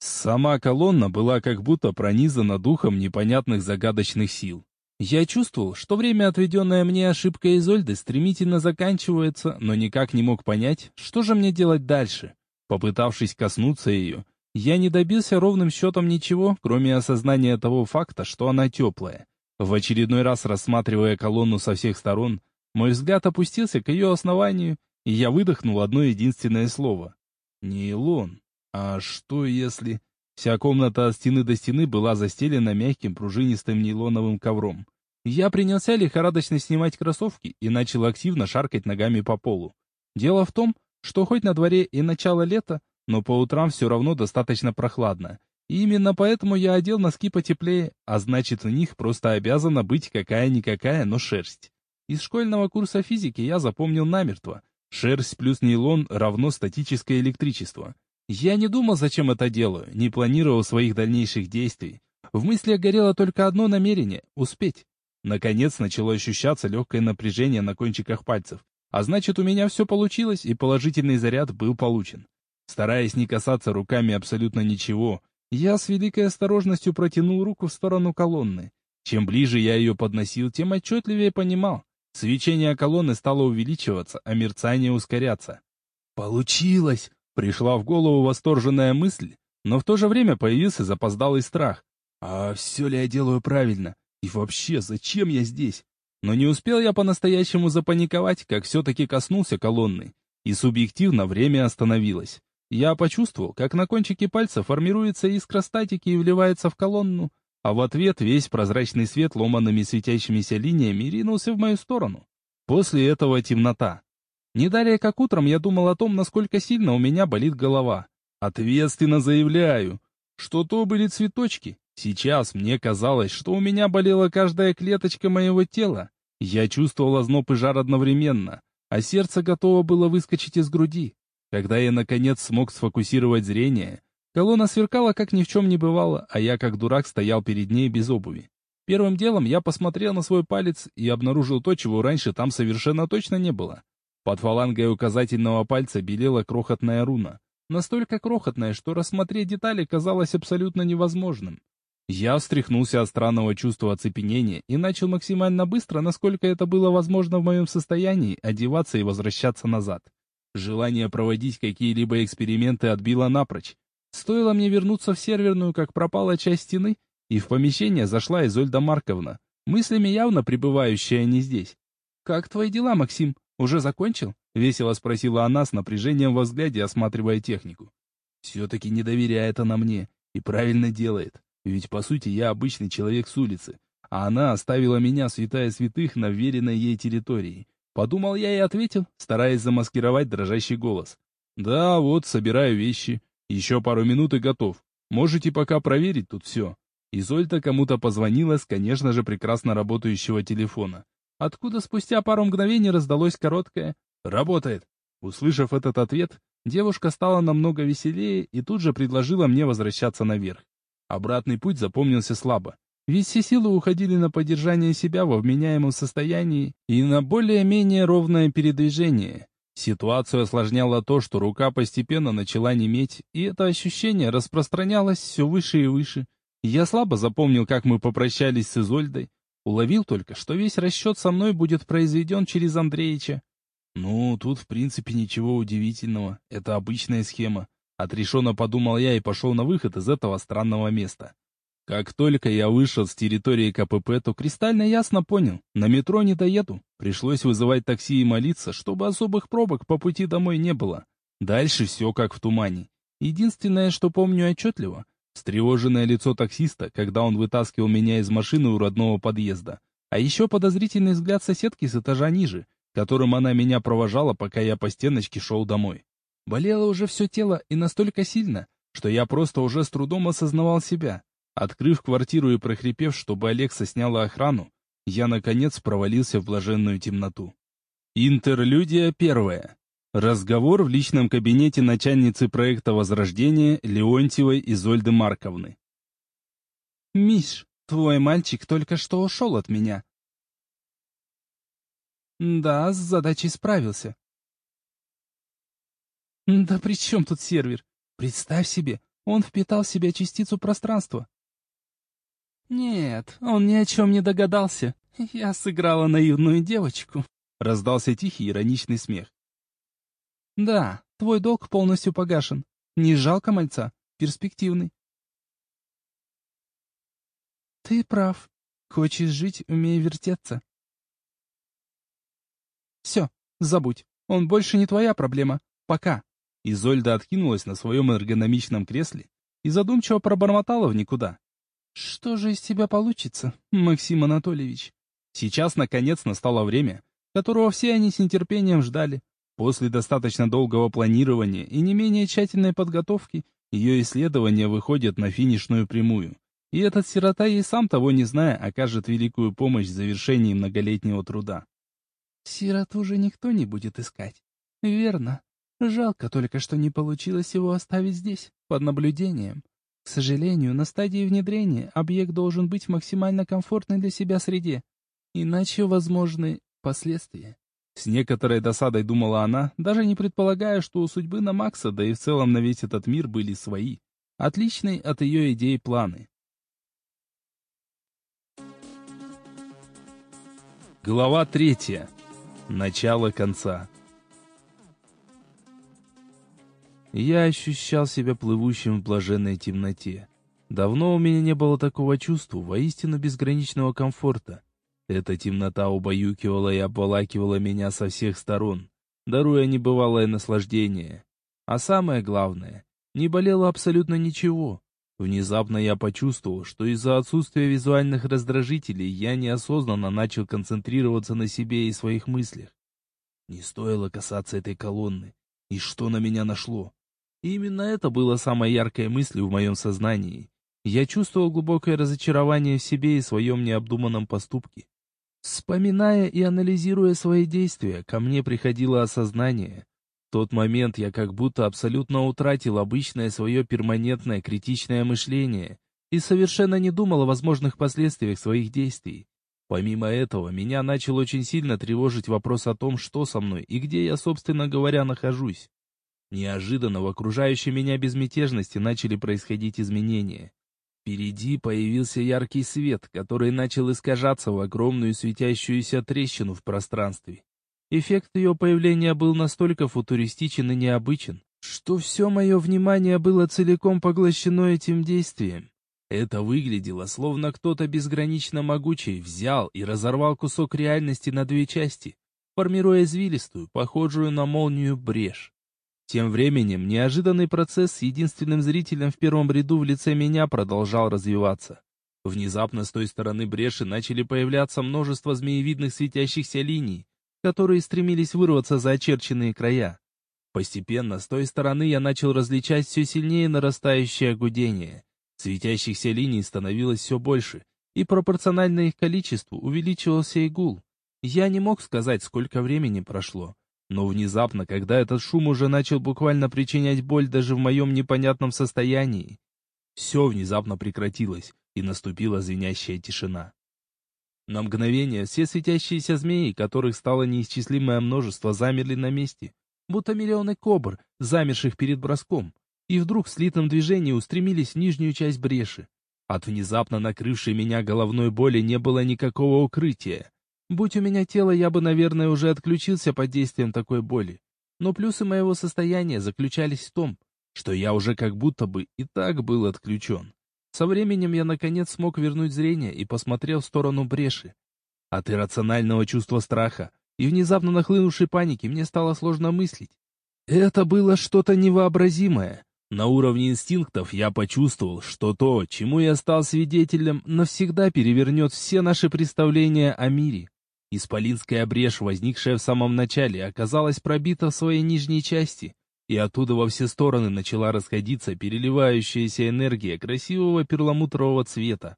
Сама колонна была как будто пронизана духом непонятных загадочных сил. Я чувствовал, что время, отведенное мне ошибкой Изольды, стремительно заканчивается, но никак не мог понять, что же мне делать дальше. Попытавшись коснуться ее, я не добился ровным счетом ничего, кроме осознания того факта, что она теплая. В очередной раз рассматривая колонну со всех сторон, мой взгляд опустился к ее основанию, и я выдохнул одно единственное слово. Нейлон. А что если... Вся комната от стены до стены была застелена мягким пружинистым нейлоновым ковром. Я принялся лихорадочно снимать кроссовки и начал активно шаркать ногами по полу. Дело в том, что хоть на дворе и начало лета, но по утрам все равно достаточно прохладно, и именно поэтому я одел носки потеплее, а значит, у них просто обязана быть какая-никакая, но шерсть. Из школьного курса физики я запомнил намертво. Шерсть плюс нейлон равно статическое электричество. Я не думал, зачем это делаю, не планировал своих дальнейших действий. В мыслях горело только одно намерение — успеть. Наконец начало ощущаться легкое напряжение на кончиках пальцев. А значит, у меня все получилось, и положительный заряд был получен. Стараясь не касаться руками абсолютно ничего, я с великой осторожностью протянул руку в сторону колонны. Чем ближе я ее подносил, тем отчетливее понимал. Свечение колонны стало увеличиваться, а мерцание ускоряться. «Получилось!» — пришла в голову восторженная мысль, но в то же время появился запоздалый страх. «А все ли я делаю правильно? И вообще, зачем я здесь?» Но не успел я по-настоящему запаниковать, как все-таки коснулся колонны, и субъективно время остановилось. Я почувствовал, как на кончике пальца формируется искра статики и вливается в колонну, а в ответ весь прозрачный свет ломанными светящимися линиями ринулся в мою сторону. После этого темнота. Не далее, как утром, я думал о том, насколько сильно у меня болит голова. Ответственно заявляю, что то были цветочки. Сейчас мне казалось, что у меня болела каждая клеточка моего тела. Я чувствовал озноб и жар одновременно, а сердце готово было выскочить из груди. Когда я, наконец, смог сфокусировать зрение, колонна сверкала, как ни в чем не бывало, а я, как дурак, стоял перед ней без обуви. Первым делом я посмотрел на свой палец и обнаружил то, чего раньше там совершенно точно не было. Под фалангой указательного пальца белела крохотная руна. Настолько крохотная, что рассмотреть детали казалось абсолютно невозможным. Я встряхнулся от странного чувства оцепенения и начал максимально быстро, насколько это было возможно в моем состоянии, одеваться и возвращаться назад. Желание проводить какие-либо эксперименты отбило напрочь. Стоило мне вернуться в серверную, как пропала часть стены, и в помещение зашла Изольда Марковна, мыслями явно пребывающая не здесь. «Как твои дела, Максим? Уже закончил?» — весело спросила она с напряжением во взгляде, осматривая технику. «Все-таки не доверяет она мне и правильно делает. Ведь, по сути, я обычный человек с улицы, а она оставила меня, святая святых, на веренной ей территории. Подумал я и ответил, стараясь замаскировать дрожащий голос. «Да, вот, собираю вещи. Еще пару минут и готов. Можете пока проверить тут все». Изольда кому-то позвонила с, конечно же, прекрасно работающего телефона. Откуда спустя пару мгновений раздалось короткое «Работает». Услышав этот ответ, девушка стала намного веселее и тут же предложила мне возвращаться наверх. Обратный путь запомнился слабо. Ведь все силы уходили на поддержание себя во вменяемом состоянии и на более-менее ровное передвижение. Ситуацию осложняло то, что рука постепенно начала неметь, и это ощущение распространялось все выше и выше. Я слабо запомнил, как мы попрощались с Изольдой. Уловил только, что весь расчет со мной будет произведен через Андреича. Ну, тут в принципе ничего удивительного. Это обычная схема. Отрешенно подумал я и пошел на выход из этого странного места. Как только я вышел с территории КПП, то кристально ясно понял, на метро не доеду. Пришлось вызывать такси и молиться, чтобы особых пробок по пути домой не было. Дальше все как в тумане. Единственное, что помню отчетливо, встревоженное лицо таксиста, когда он вытаскивал меня из машины у родного подъезда. А еще подозрительный взгляд соседки с этажа ниже, которым она меня провожала, пока я по стеночке шел домой. Болело уже все тело и настолько сильно, что я просто уже с трудом осознавал себя. Открыв квартиру и прохрипев, чтобы Алекса сняла охрану, я, наконец, провалился в блаженную темноту. Интерлюдия первая. Разговор в личном кабинете начальницы проекта Возрождения Леонтьевой Изольды Марковны. «Миш, твой мальчик только что ушел от меня». «Да, с задачей справился. Да при чем тут сервер? Представь себе, он впитал в себя частицу пространства. Нет, он ни о чем не догадался. Я сыграла наивную девочку. Раздался тихий ироничный смех. Да, твой долг полностью погашен. Не жалко мальца, перспективный. Ты прав. Хочешь жить, умей вертеться. Все, забудь. Он больше не твоя проблема. Пока. Изольда откинулась на своем эргономичном кресле и задумчиво пробормотала в никуда. «Что же из тебя получится, Максим Анатольевич?» Сейчас, наконец, настало время, которого все они с нетерпением ждали. После достаточно долгого планирования и не менее тщательной подготовки, ее исследования выходят на финишную прямую. И этот сирота, ей сам того не зная, окажет великую помощь в завершении многолетнего труда. «Сироту же никто не будет искать. Верно. Жалко только, что не получилось его оставить здесь, под наблюдением. К сожалению, на стадии внедрения объект должен быть в максимально комфортной для себя среде. Иначе возможны последствия. С некоторой досадой думала она, даже не предполагая, что у судьбы на Макса, да и в целом на весь этот мир были свои. Отличные от ее идей планы. Глава третья. Начало конца. Я ощущал себя плывущим в блаженной темноте. Давно у меня не было такого чувства, воистину безграничного комфорта. Эта темнота убаюкивала и обволакивала меня со всех сторон, даруя небывалое наслаждение. А самое главное, не болело абсолютно ничего. Внезапно я почувствовал, что из-за отсутствия визуальных раздражителей я неосознанно начал концентрироваться на себе и своих мыслях. Не стоило касаться этой колонны. И что на меня нашло? И именно это было самой яркой мыслью в моем сознании. Я чувствовал глубокое разочарование в себе и своем необдуманном поступке. Вспоминая и анализируя свои действия, ко мне приходило осознание. В тот момент я как будто абсолютно утратил обычное свое перманентное критичное мышление, и совершенно не думал о возможных последствиях своих действий. Помимо этого, меня начал очень сильно тревожить вопрос о том, что со мной и где я, собственно говоря, нахожусь. Неожиданно в окружающей меня безмятежности начали происходить изменения. Впереди появился яркий свет, который начал искажаться в огромную светящуюся трещину в пространстве. Эффект ее появления был настолько футуристичен и необычен, что все мое внимание было целиком поглощено этим действием. Это выглядело, словно кто-то безгранично могучий взял и разорвал кусок реальности на две части, формируя извилистую, похожую на молнию брешь. Тем временем неожиданный процесс с единственным зрителем в первом ряду в лице меня продолжал развиваться. Внезапно с той стороны бреши начали появляться множество змеевидных светящихся линий, которые стремились вырваться за очерченные края. Постепенно с той стороны я начал различать все сильнее нарастающее гудение. Светящихся линий становилось все больше, и пропорционально их количеству увеличивался и гул. Я не мог сказать, сколько времени прошло. Но внезапно, когда этот шум уже начал буквально причинять боль даже в моем непонятном состоянии, все внезапно прекратилось, и наступила звенящая тишина. На мгновение все светящиеся змеи, которых стало неисчислимое множество, замерли на месте, будто миллионы кобр, замерших перед броском, и вдруг в слитном движении устремились в нижнюю часть бреши. От внезапно накрывшей меня головной боли не было никакого укрытия. Будь у меня тело, я бы, наверное, уже отключился под действием такой боли. Но плюсы моего состояния заключались в том, что я уже как будто бы и так был отключен. Со временем я наконец смог вернуть зрение и посмотрел в сторону бреши. От иррационального чувства страха и внезапно нахлынувшей паники мне стало сложно мыслить. Это было что-то невообразимое. На уровне инстинктов я почувствовал, что то, чему я стал свидетелем, навсегда перевернет все наши представления о мире. Исполинская брешь, возникшая в самом начале, оказалась пробита в своей нижней части, и оттуда во все стороны начала расходиться переливающаяся энергия красивого перламутрового цвета.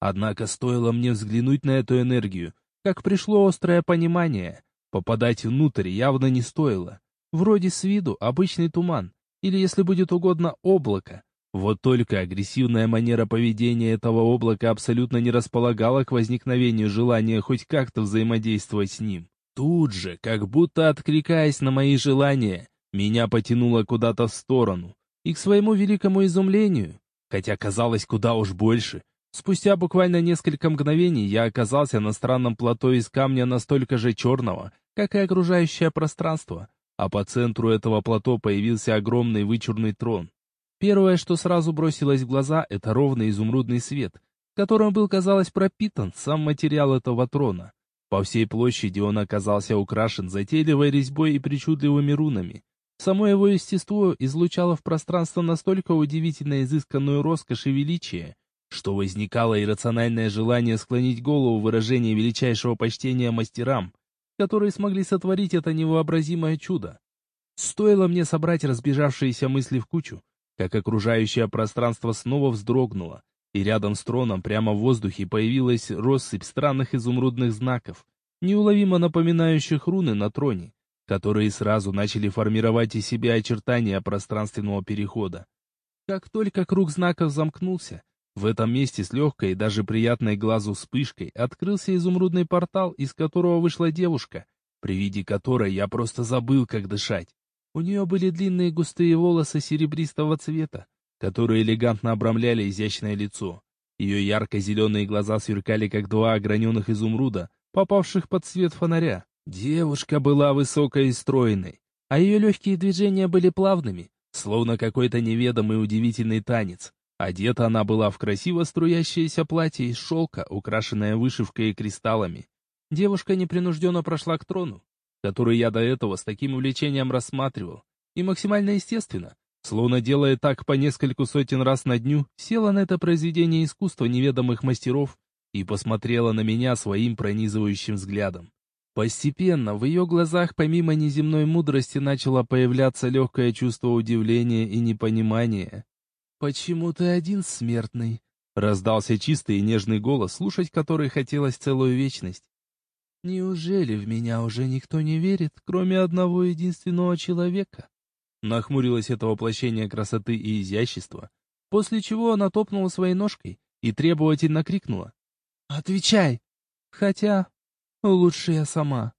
Однако стоило мне взглянуть на эту энергию, как пришло острое понимание. Попадать внутрь явно не стоило. Вроде с виду обычный туман, или, если будет угодно, облако. Вот только агрессивная манера поведения этого облака абсолютно не располагала к возникновению желания хоть как-то взаимодействовать с ним. Тут же, как будто откликаясь на мои желания, меня потянуло куда-то в сторону. И к своему великому изумлению, хотя казалось куда уж больше, спустя буквально несколько мгновений я оказался на странном плато из камня настолько же черного, как и окружающее пространство, а по центру этого плато появился огромный вычурный трон. Первое, что сразу бросилось в глаза, это ровный изумрудный свет, которым был, казалось, пропитан сам материал этого трона. По всей площади он оказался украшен затейливой резьбой и причудливыми рунами. Само его естество излучало в пространство настолько удивительно изысканную роскошь и величие, что возникало иррациональное желание склонить голову в выражении величайшего почтения мастерам, которые смогли сотворить это невообразимое чудо. Стоило мне собрать разбежавшиеся мысли в кучу, как окружающее пространство снова вздрогнуло, и рядом с троном прямо в воздухе появилась россыпь странных изумрудных знаков, неуловимо напоминающих руны на троне которые сразу начали формировать из себя очертания пространственного перехода. Как только круг знаков замкнулся, в этом месте с легкой и даже приятной глазу вспышкой открылся изумрудный портал, из которого вышла девушка, при виде которой я просто забыл, как дышать. У нее были длинные густые волосы серебристого цвета, которые элегантно обрамляли изящное лицо. Ее ярко-зеленые глаза сверкали, как два ограненных изумруда, попавших под свет фонаря. Девушка была высокой и стройной, а ее легкие движения были плавными, словно какой-то неведомый удивительный танец. Одета она была в красиво струящееся платье из шелка, украшенное вышивкой и кристаллами. Девушка непринужденно прошла к трону, который я до этого с таким увлечением рассматривал, и максимально естественно, словно делая так по нескольку сотен раз на дню, села на это произведение искусства неведомых мастеров и посмотрела на меня своим пронизывающим взглядом. Постепенно в ее глазах помимо неземной мудрости начало появляться легкое чувство удивления и непонимания. «Почему ты один смертный?» Раздался чистый и нежный голос, слушать который хотелось целую вечность. «Неужели в меня уже никто не верит, кроме одного единственного человека?» Нахмурилось это воплощение красоты и изящества, после чего она топнула своей ножкой и требовательно крикнула. «Отвечай!» Хотя, лучше я сама.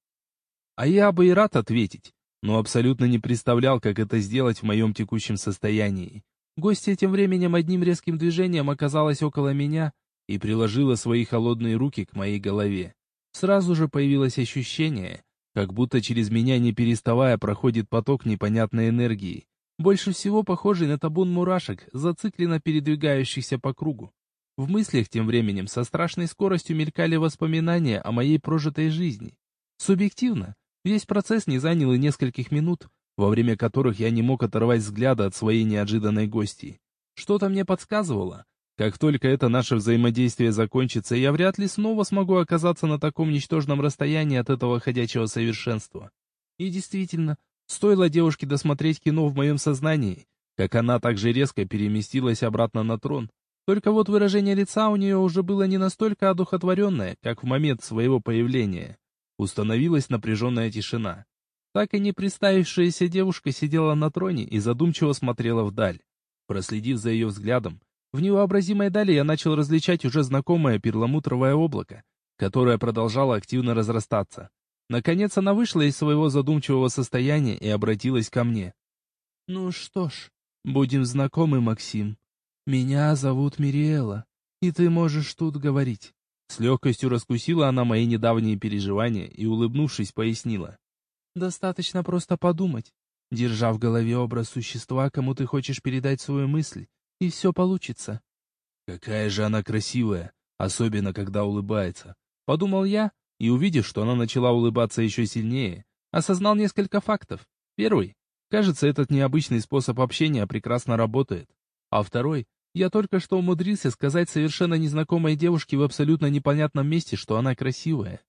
А я бы и рад ответить, но абсолютно не представлял, как это сделать в моем текущем состоянии. Гостья тем временем одним резким движением оказалась около меня и приложила свои холодные руки к моей голове. Сразу же появилось ощущение, как будто через меня не переставая проходит поток непонятной энергии, больше всего похожий на табун мурашек, зацикленно передвигающихся по кругу. В мыслях тем временем со страшной скоростью мелькали воспоминания о моей прожитой жизни. Субъективно, весь процесс не занял и нескольких минут, во время которых я не мог оторвать взгляда от своей неожиданной гости. Что-то мне подсказывало, как только это наше взаимодействие закончится, я вряд ли снова смогу оказаться на таком ничтожном расстоянии от этого ходячего совершенства. И действительно, стоило девушке досмотреть кино в моем сознании, как она также резко переместилась обратно на трон. Только вот выражение лица у нее уже было не настолько одухотворенное, как в момент своего появления. Установилась напряженная тишина. Так и не представившаяся девушка сидела на троне и задумчиво смотрела вдаль. Проследив за ее взглядом, в невообразимой дали я начал различать уже знакомое перламутровое облако, которое продолжало активно разрастаться. Наконец она вышла из своего задумчивого состояния и обратилась ко мне. «Ну что ж, будем знакомы, Максим. Меня зовут Мириэла, и ты можешь тут говорить». С легкостью раскусила она мои недавние переживания и, улыбнувшись, пояснила. «Достаточно просто подумать, держа в голове образ существа, кому ты хочешь передать свою мысль, и все получится. Какая же она красивая, особенно когда улыбается. Подумал я, и увидев, что она начала улыбаться еще сильнее, осознал несколько фактов. Первый. Кажется, этот необычный способ общения прекрасно работает. А второй. Я только что умудрился сказать совершенно незнакомой девушке в абсолютно непонятном месте, что она красивая.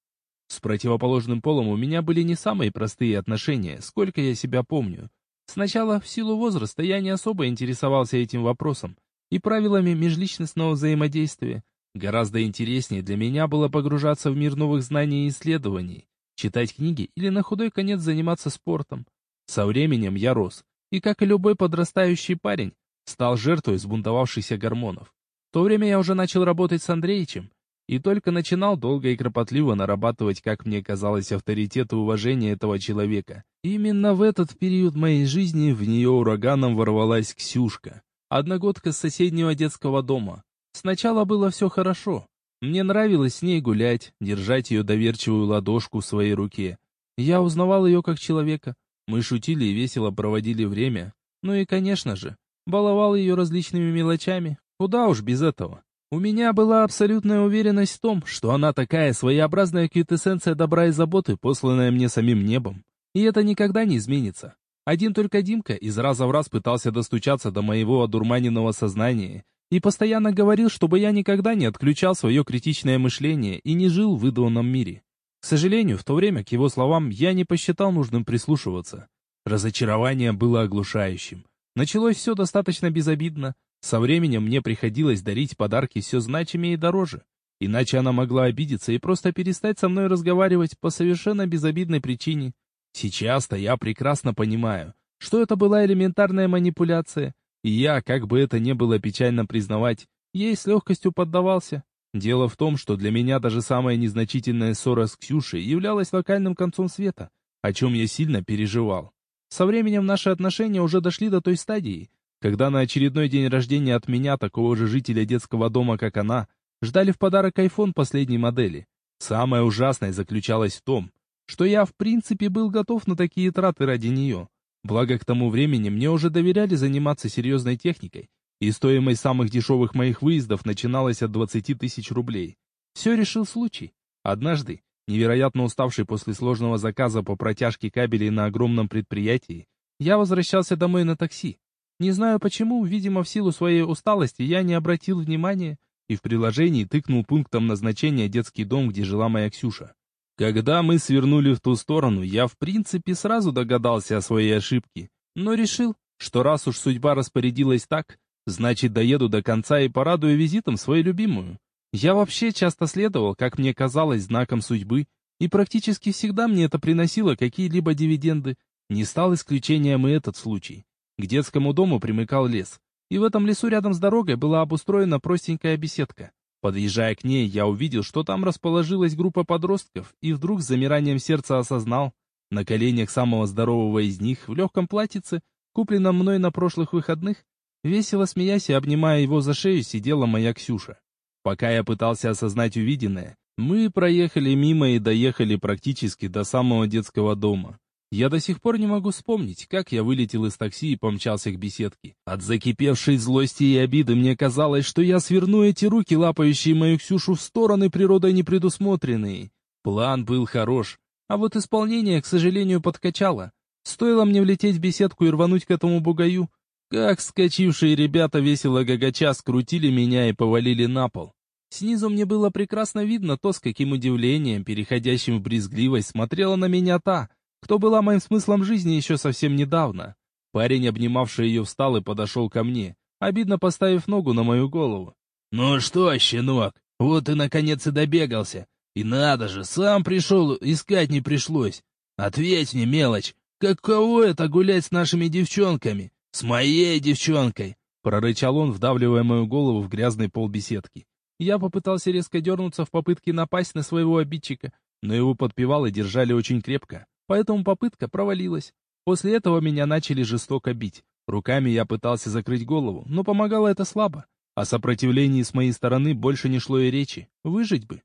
С противоположным полом у меня были не самые простые отношения, сколько я себя помню. Сначала, в силу возраста, я не особо интересовался этим вопросом и правилами межличностного взаимодействия. Гораздо интереснее для меня было погружаться в мир новых знаний и исследований, читать книги или на худой конец заниматься спортом. Со временем я рос, и, как и любой подрастающий парень, стал жертвой сбунтовавшихся гормонов. В то время я уже начал работать с Андреичем, и только начинал долго и кропотливо нарабатывать, как мне казалось, авторитет и уважение этого человека. Именно в этот период моей жизни в нее ураганом ворвалась Ксюшка, одногодка с соседнего детского дома. Сначала было все хорошо. Мне нравилось с ней гулять, держать ее доверчивую ладошку в своей руке. Я узнавал ее как человека. Мы шутили и весело проводили время. Ну и, конечно же, баловал ее различными мелочами. Куда уж без этого. У меня была абсолютная уверенность в том, что она такая своеобразная квитэссенция добра и заботы, посланная мне самим небом. И это никогда не изменится. Один только Димка из раза в раз пытался достучаться до моего одурманенного сознания и постоянно говорил, чтобы я никогда не отключал свое критичное мышление и не жил в выдуманном мире. К сожалению, в то время к его словам я не посчитал нужным прислушиваться. Разочарование было оглушающим. Началось все достаточно безобидно, со временем мне приходилось дарить подарки все значимее и дороже. Иначе она могла обидеться и просто перестать со мной разговаривать по совершенно безобидной причине. Сейчас-то я прекрасно понимаю, что это была элементарная манипуляция, и я, как бы это ни было печально признавать, ей с легкостью поддавался. Дело в том, что для меня даже самая незначительная ссора с Ксюшей являлась локальным концом света, о чем я сильно переживал. Со временем наши отношения уже дошли до той стадии, когда на очередной день рождения от меня, такого же жителя детского дома, как она, ждали в подарок iPhone последней модели. Самое ужасное заключалось в том, что я в принципе был готов на такие траты ради нее. Благо к тому времени мне уже доверяли заниматься серьезной техникой, и стоимость самых дешевых моих выездов начиналась от 20 тысяч рублей. Все решил случай. Однажды, невероятно уставший после сложного заказа по протяжке кабелей на огромном предприятии, я возвращался домой на такси. Не знаю почему, видимо, в силу своей усталости я не обратил внимания и в приложении тыкнул пунктом назначения детский дом, где жила моя Ксюша. Когда мы свернули в ту сторону, я в принципе сразу догадался о своей ошибке, но решил, что раз уж судьба распорядилась так, значит доеду до конца и порадую визитом свою любимую. Я вообще часто следовал, как мне казалось, знаком судьбы, и практически всегда мне это приносило какие-либо дивиденды. Не стал исключением и этот случай. К детскому дому примыкал лес. и в этом лесу рядом с дорогой была обустроена простенькая беседка. Подъезжая к ней, я увидел, что там расположилась группа подростков, и вдруг с замиранием сердца осознал, на коленях самого здорового из них, в легком платьице, купленном мной на прошлых выходных, весело смеясь и обнимая его за шею, сидела моя Ксюша. Пока я пытался осознать увиденное, мы проехали мимо и доехали практически до самого детского дома. Я до сих пор не могу вспомнить, как я вылетел из такси и помчался к беседке. От закипевшей злости и обиды мне казалось, что я сверну эти руки, лапающие мою Ксюшу в стороны природой непредусмотренные. План был хорош, а вот исполнение, к сожалению, подкачало. Стоило мне влететь в беседку и рвануть к этому бугаю, как вскочившие ребята весело гагача скрутили меня и повалили на пол. Снизу мне было прекрасно видно то, с каким удивлением, переходящим в брезгливость, смотрела на меня та, кто была моим смыслом жизни еще совсем недавно. Парень, обнимавший ее, встал и подошел ко мне, обидно поставив ногу на мою голову. «Ну что, щенок, вот и наконец и добегался. И надо же, сам пришел, искать не пришлось. Ответь мне, мелочь, каково это гулять с нашими девчонками? С моей девчонкой!» Прорычал он, вдавливая мою голову в грязный пол беседки. Я попытался резко дернуться в попытке напасть на своего обидчика, но его подпевалы держали очень крепко поэтому попытка провалилась. После этого меня начали жестоко бить. Руками я пытался закрыть голову, но помогало это слабо. О сопротивлении с моей стороны больше не шло и речи. Выжить бы.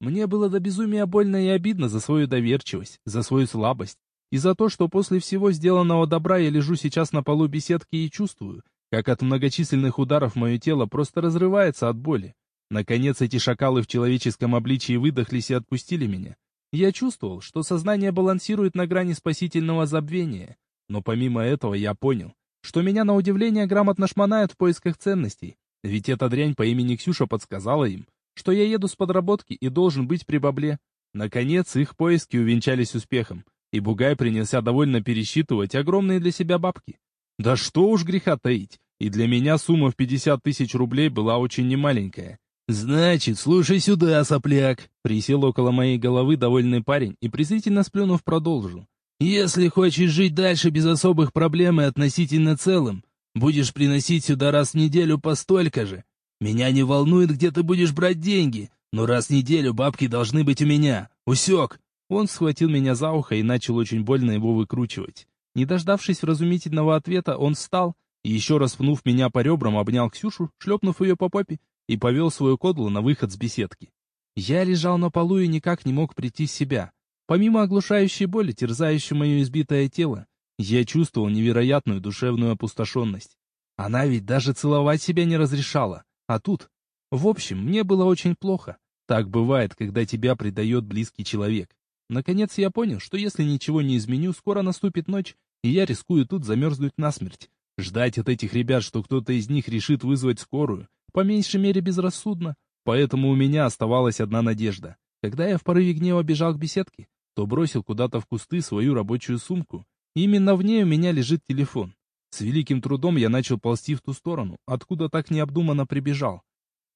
Мне было до безумия больно и обидно за свою доверчивость, за свою слабость. И за то, что после всего сделанного добра я лежу сейчас на полу беседки и чувствую, как от многочисленных ударов мое тело просто разрывается от боли. Наконец эти шакалы в человеческом обличии выдохлись и отпустили меня. Я чувствовал, что сознание балансирует на грани спасительного забвения. Но помимо этого я понял, что меня на удивление грамотно шмонают в поисках ценностей. Ведь эта дрянь по имени Ксюша подсказала им, что я еду с подработки и должен быть при бабле. Наконец, их поиски увенчались успехом, и Бугай принялся довольно пересчитывать огромные для себя бабки. Да что уж греха таить, и для меня сумма в 50 тысяч рублей была очень немаленькая. «Значит, слушай сюда, сопляк!» Присел около моей головы довольный парень и презрительно сплюнув продолжил. «Если хочешь жить дальше без особых проблем и относительно целым, будешь приносить сюда раз в неделю по столько же. Меня не волнует, где ты будешь брать деньги, но раз в неделю бабки должны быть у меня. Усек!» Он схватил меня за ухо и начал очень больно его выкручивать. Не дождавшись вразумительного ответа, он встал и, еще раз пнув меня по ребрам, обнял Ксюшу, шлепнув ее по попе, и повел свою кодлу на выход с беседки. Я лежал на полу и никак не мог прийти в себя. Помимо оглушающей боли, терзающей мое избитое тело, я чувствовал невероятную душевную опустошенность. Она ведь даже целовать себя не разрешала. А тут... В общем, мне было очень плохо. Так бывает, когда тебя предает близкий человек. Наконец я понял, что если ничего не изменю, скоро наступит ночь, и я рискую тут замерзнуть насмерть. Ждать от этих ребят, что кто-то из них решит вызвать скорую, по меньшей мере безрассудно, поэтому у меня оставалась одна надежда. Когда я в порыве гнева бежал к беседке, то бросил куда-то в кусты свою рабочую сумку. Именно в ней у меня лежит телефон. С великим трудом я начал ползти в ту сторону, откуда так необдуманно прибежал.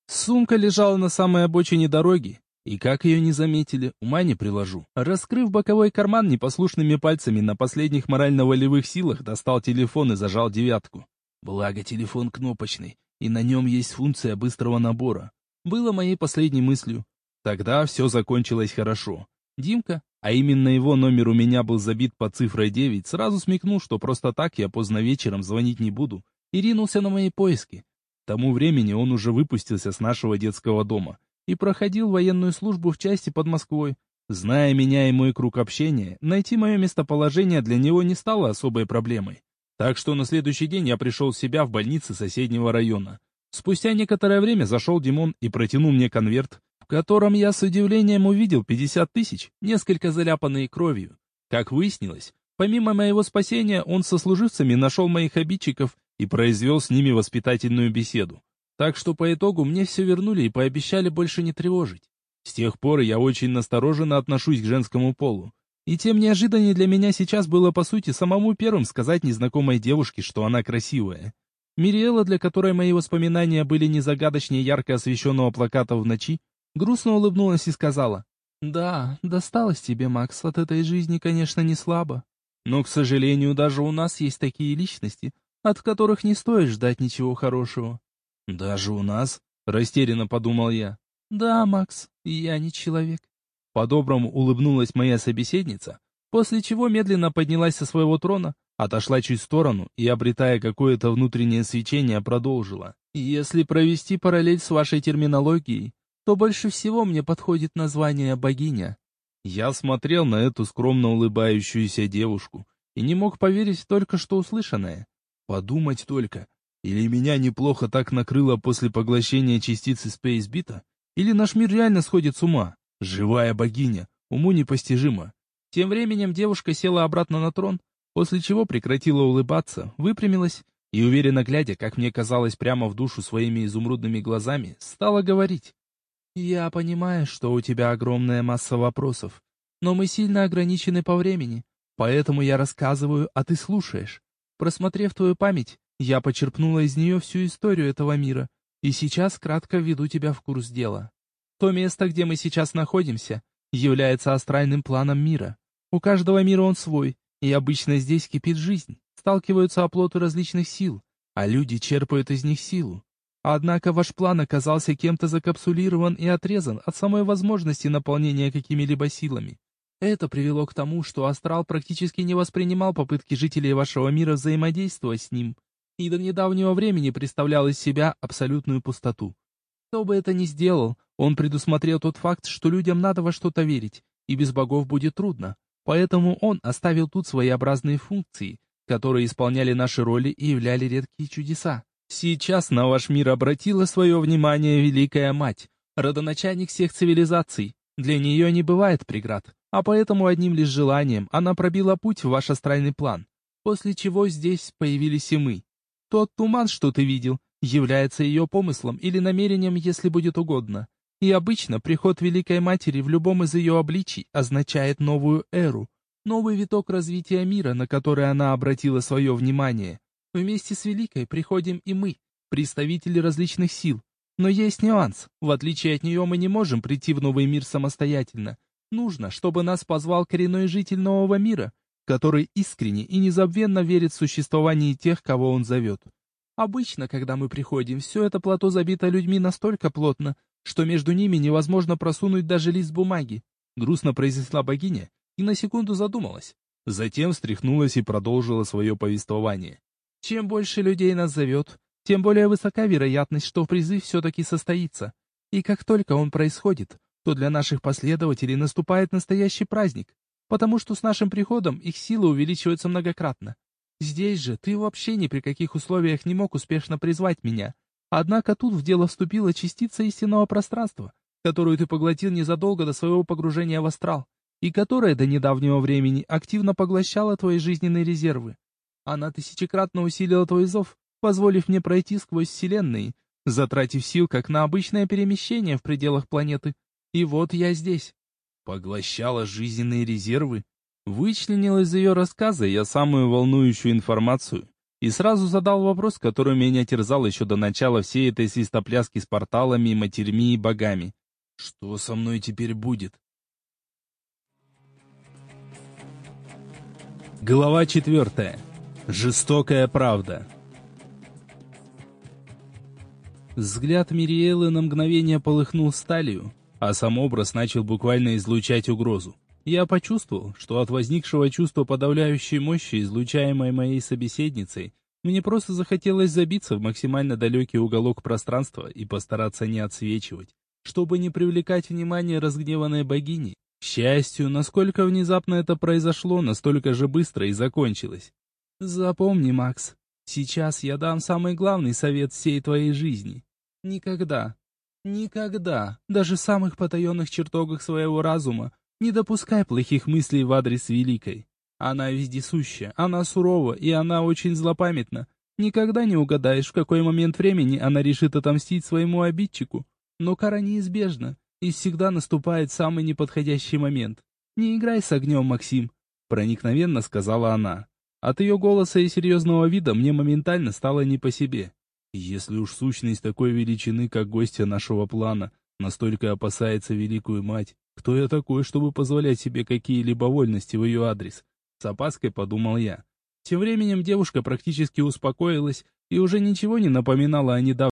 Сумка лежала на самой обочине дороги, и как ее не заметили, ума не приложу. Раскрыв боковой карман непослушными пальцами на последних морально-волевых силах, достал телефон и зажал девятку. Благо телефон кнопочный, и на нем есть функция быстрого набора. Было моей последней мыслью. Тогда все закончилось хорошо. Димка, а именно его номер у меня был забит под цифрой 9, сразу смекнул, что просто так я поздно вечером звонить не буду, и ринулся на мои поиски. К тому времени он уже выпустился с нашего детского дома и проходил военную службу в части под Москвой. Зная меня и мой круг общения, найти мое местоположение для него не стало особой проблемой. Так что на следующий день я пришел в себя в больнице соседнего района. Спустя некоторое время зашел Димон и протянул мне конверт, в котором я с удивлением увидел 50 тысяч, несколько заляпанные кровью. Как выяснилось, помимо моего спасения, он со служивцами нашел моих обидчиков и произвел с ними воспитательную беседу. Так что по итогу мне все вернули и пообещали больше не тревожить. С тех пор я очень настороженно отношусь к женскому полу. И тем неожиданнее для меня сейчас было по сути самому первым сказать незнакомой девушке, что она красивая. Мириэла, для которой мои воспоминания были не загадочнее ярко освещенного плаката в ночи, грустно улыбнулась и сказала, «Да, досталось тебе, Макс, от этой жизни, конечно, не слабо. Но, к сожалению, даже у нас есть такие личности, от которых не стоит ждать ничего хорошего. «Даже у нас?» — растерянно подумал я. «Да, Макс, я не человек». По-доброму улыбнулась моя собеседница, после чего медленно поднялась со своего трона, отошла чуть в сторону и, обретая какое-то внутреннее свечение, продолжила. «Если провести параллель с вашей терминологией, то больше всего мне подходит название богиня». Я смотрел на эту скромно улыбающуюся девушку и не мог поверить только что услышанное. Подумать только, или меня неплохо так накрыло после поглощения частицы Спейсбита, или наш мир реально сходит с ума. Живая богиня, уму непостижимо. Тем временем девушка села обратно на трон, после чего прекратила улыбаться, выпрямилась и, уверенно глядя, как мне казалось, прямо в душу своими изумрудными глазами, стала говорить. «Я понимаю, что у тебя огромная масса вопросов, но мы сильно ограничены по времени, поэтому я рассказываю, а ты слушаешь. Просмотрев твою память, я почерпнула из нее всю историю этого мира, и сейчас кратко введу тебя в курс дела. То место, где мы сейчас находимся, является астральным планом мира. У каждого мира он свой, и обычно здесь кипит жизнь, сталкиваются оплоты различных сил, а люди черпают из них силу. Однако ваш план оказался кем-то закапсулирован и отрезан от самой возможности наполнения какими-либо силами. Это привело к тому, что астрал практически не воспринимал попытки жителей вашего мира взаимодействовать с ним, и до недавнего времени представлял из себя абсолютную пустоту. Кто бы это ни сделал, он предусмотрел тот факт, что людям надо во что-то верить, и без богов будет трудно. Поэтому он оставил тут своеобразные функции, которые исполняли наши роли и являли редкие чудеса. Сейчас на ваш мир обратила свое внимание Великая Мать, родоначальник всех цивилизаций. Для нее не бывает преград, а поэтому одним лишь желанием она пробила путь в ваш астральный план, после чего здесь появились и мы. Тот туман, что ты видел, является ее помыслом или намерением, если будет угодно. И обычно приход Великой Матери в любом из ее обличий означает новую эру, новый виток развития мира, на который она обратила свое внимание. Вместе с Великой приходим и мы, представители различных сил. Но есть нюанс. В отличие от нее мы не можем прийти в новый мир самостоятельно. Нужно, чтобы нас позвал коренной житель нового мира, который искренне и незабвенно верит в существование тех, кого он зовет. Обычно, когда мы приходим, все это плато забито людьми настолько плотно, что между ними невозможно просунуть даже лист бумаги. Грустно произнесла богиня и на секунду задумалась. Затем встряхнулась и продолжила свое повествование. Чем больше людей нас зовет, тем более высока вероятность, что призыв все-таки состоится. И как только он происходит, то для наших последователей наступает настоящий праздник, потому что с нашим приходом их сила увеличивается многократно. Здесь же ты вообще ни при каких условиях не мог успешно призвать меня. Однако тут в дело вступила частица истинного пространства, которую ты поглотил незадолго до своего погружения в астрал, и которая до недавнего времени активно поглощала твои жизненные резервы. Она тысячекратно усилила твой зов, позволив мне пройти сквозь вселенные, затратив сил как на обычное перемещение в пределах планеты. И вот я здесь. Поглощала жизненные резервы. Вычленил из ее рассказа я самую волнующую информацию и сразу задал вопрос, который меня терзал еще до начала всей этой свистопляски с порталами, матерьми и богами. Что со мной теперь будет? Глава четвертая. Жестокая правда. Взгляд Мириэлы на мгновение полыхнул сталью, а сам образ начал буквально излучать угрозу. Я почувствовал, что от возникшего чувства подавляющей мощи, излучаемой моей собеседницей, мне просто захотелось забиться в максимально далекий уголок пространства и постараться не отсвечивать, чтобы не привлекать внимание разгневанной богини. К счастью, насколько внезапно это произошло, настолько же быстро и закончилось. Запомни, Макс, сейчас я дам самый главный совет всей твоей жизни. Никогда, никогда, даже в самых потаенных чертогах своего разума, не допускай плохих мыслей в адрес Великой. Она вездесуща, она сурова, и она очень злопамятна. Никогда не угадаешь, в какой момент времени она решит отомстить своему обидчику. Но кара неизбежна, и всегда наступает самый неподходящий момент. «Не играй с огнем, Максим», — проникновенно сказала она. От ее голоса и серьезного вида мне моментально стало не по себе. Если уж сущность такой величины, как гостья нашего плана, настолько опасается великую мать, кто я такой, чтобы позволять себе какие-либо вольности в ее адрес? С опаской подумал я. Тем временем девушка практически успокоилась и уже ничего не напоминала о недавнем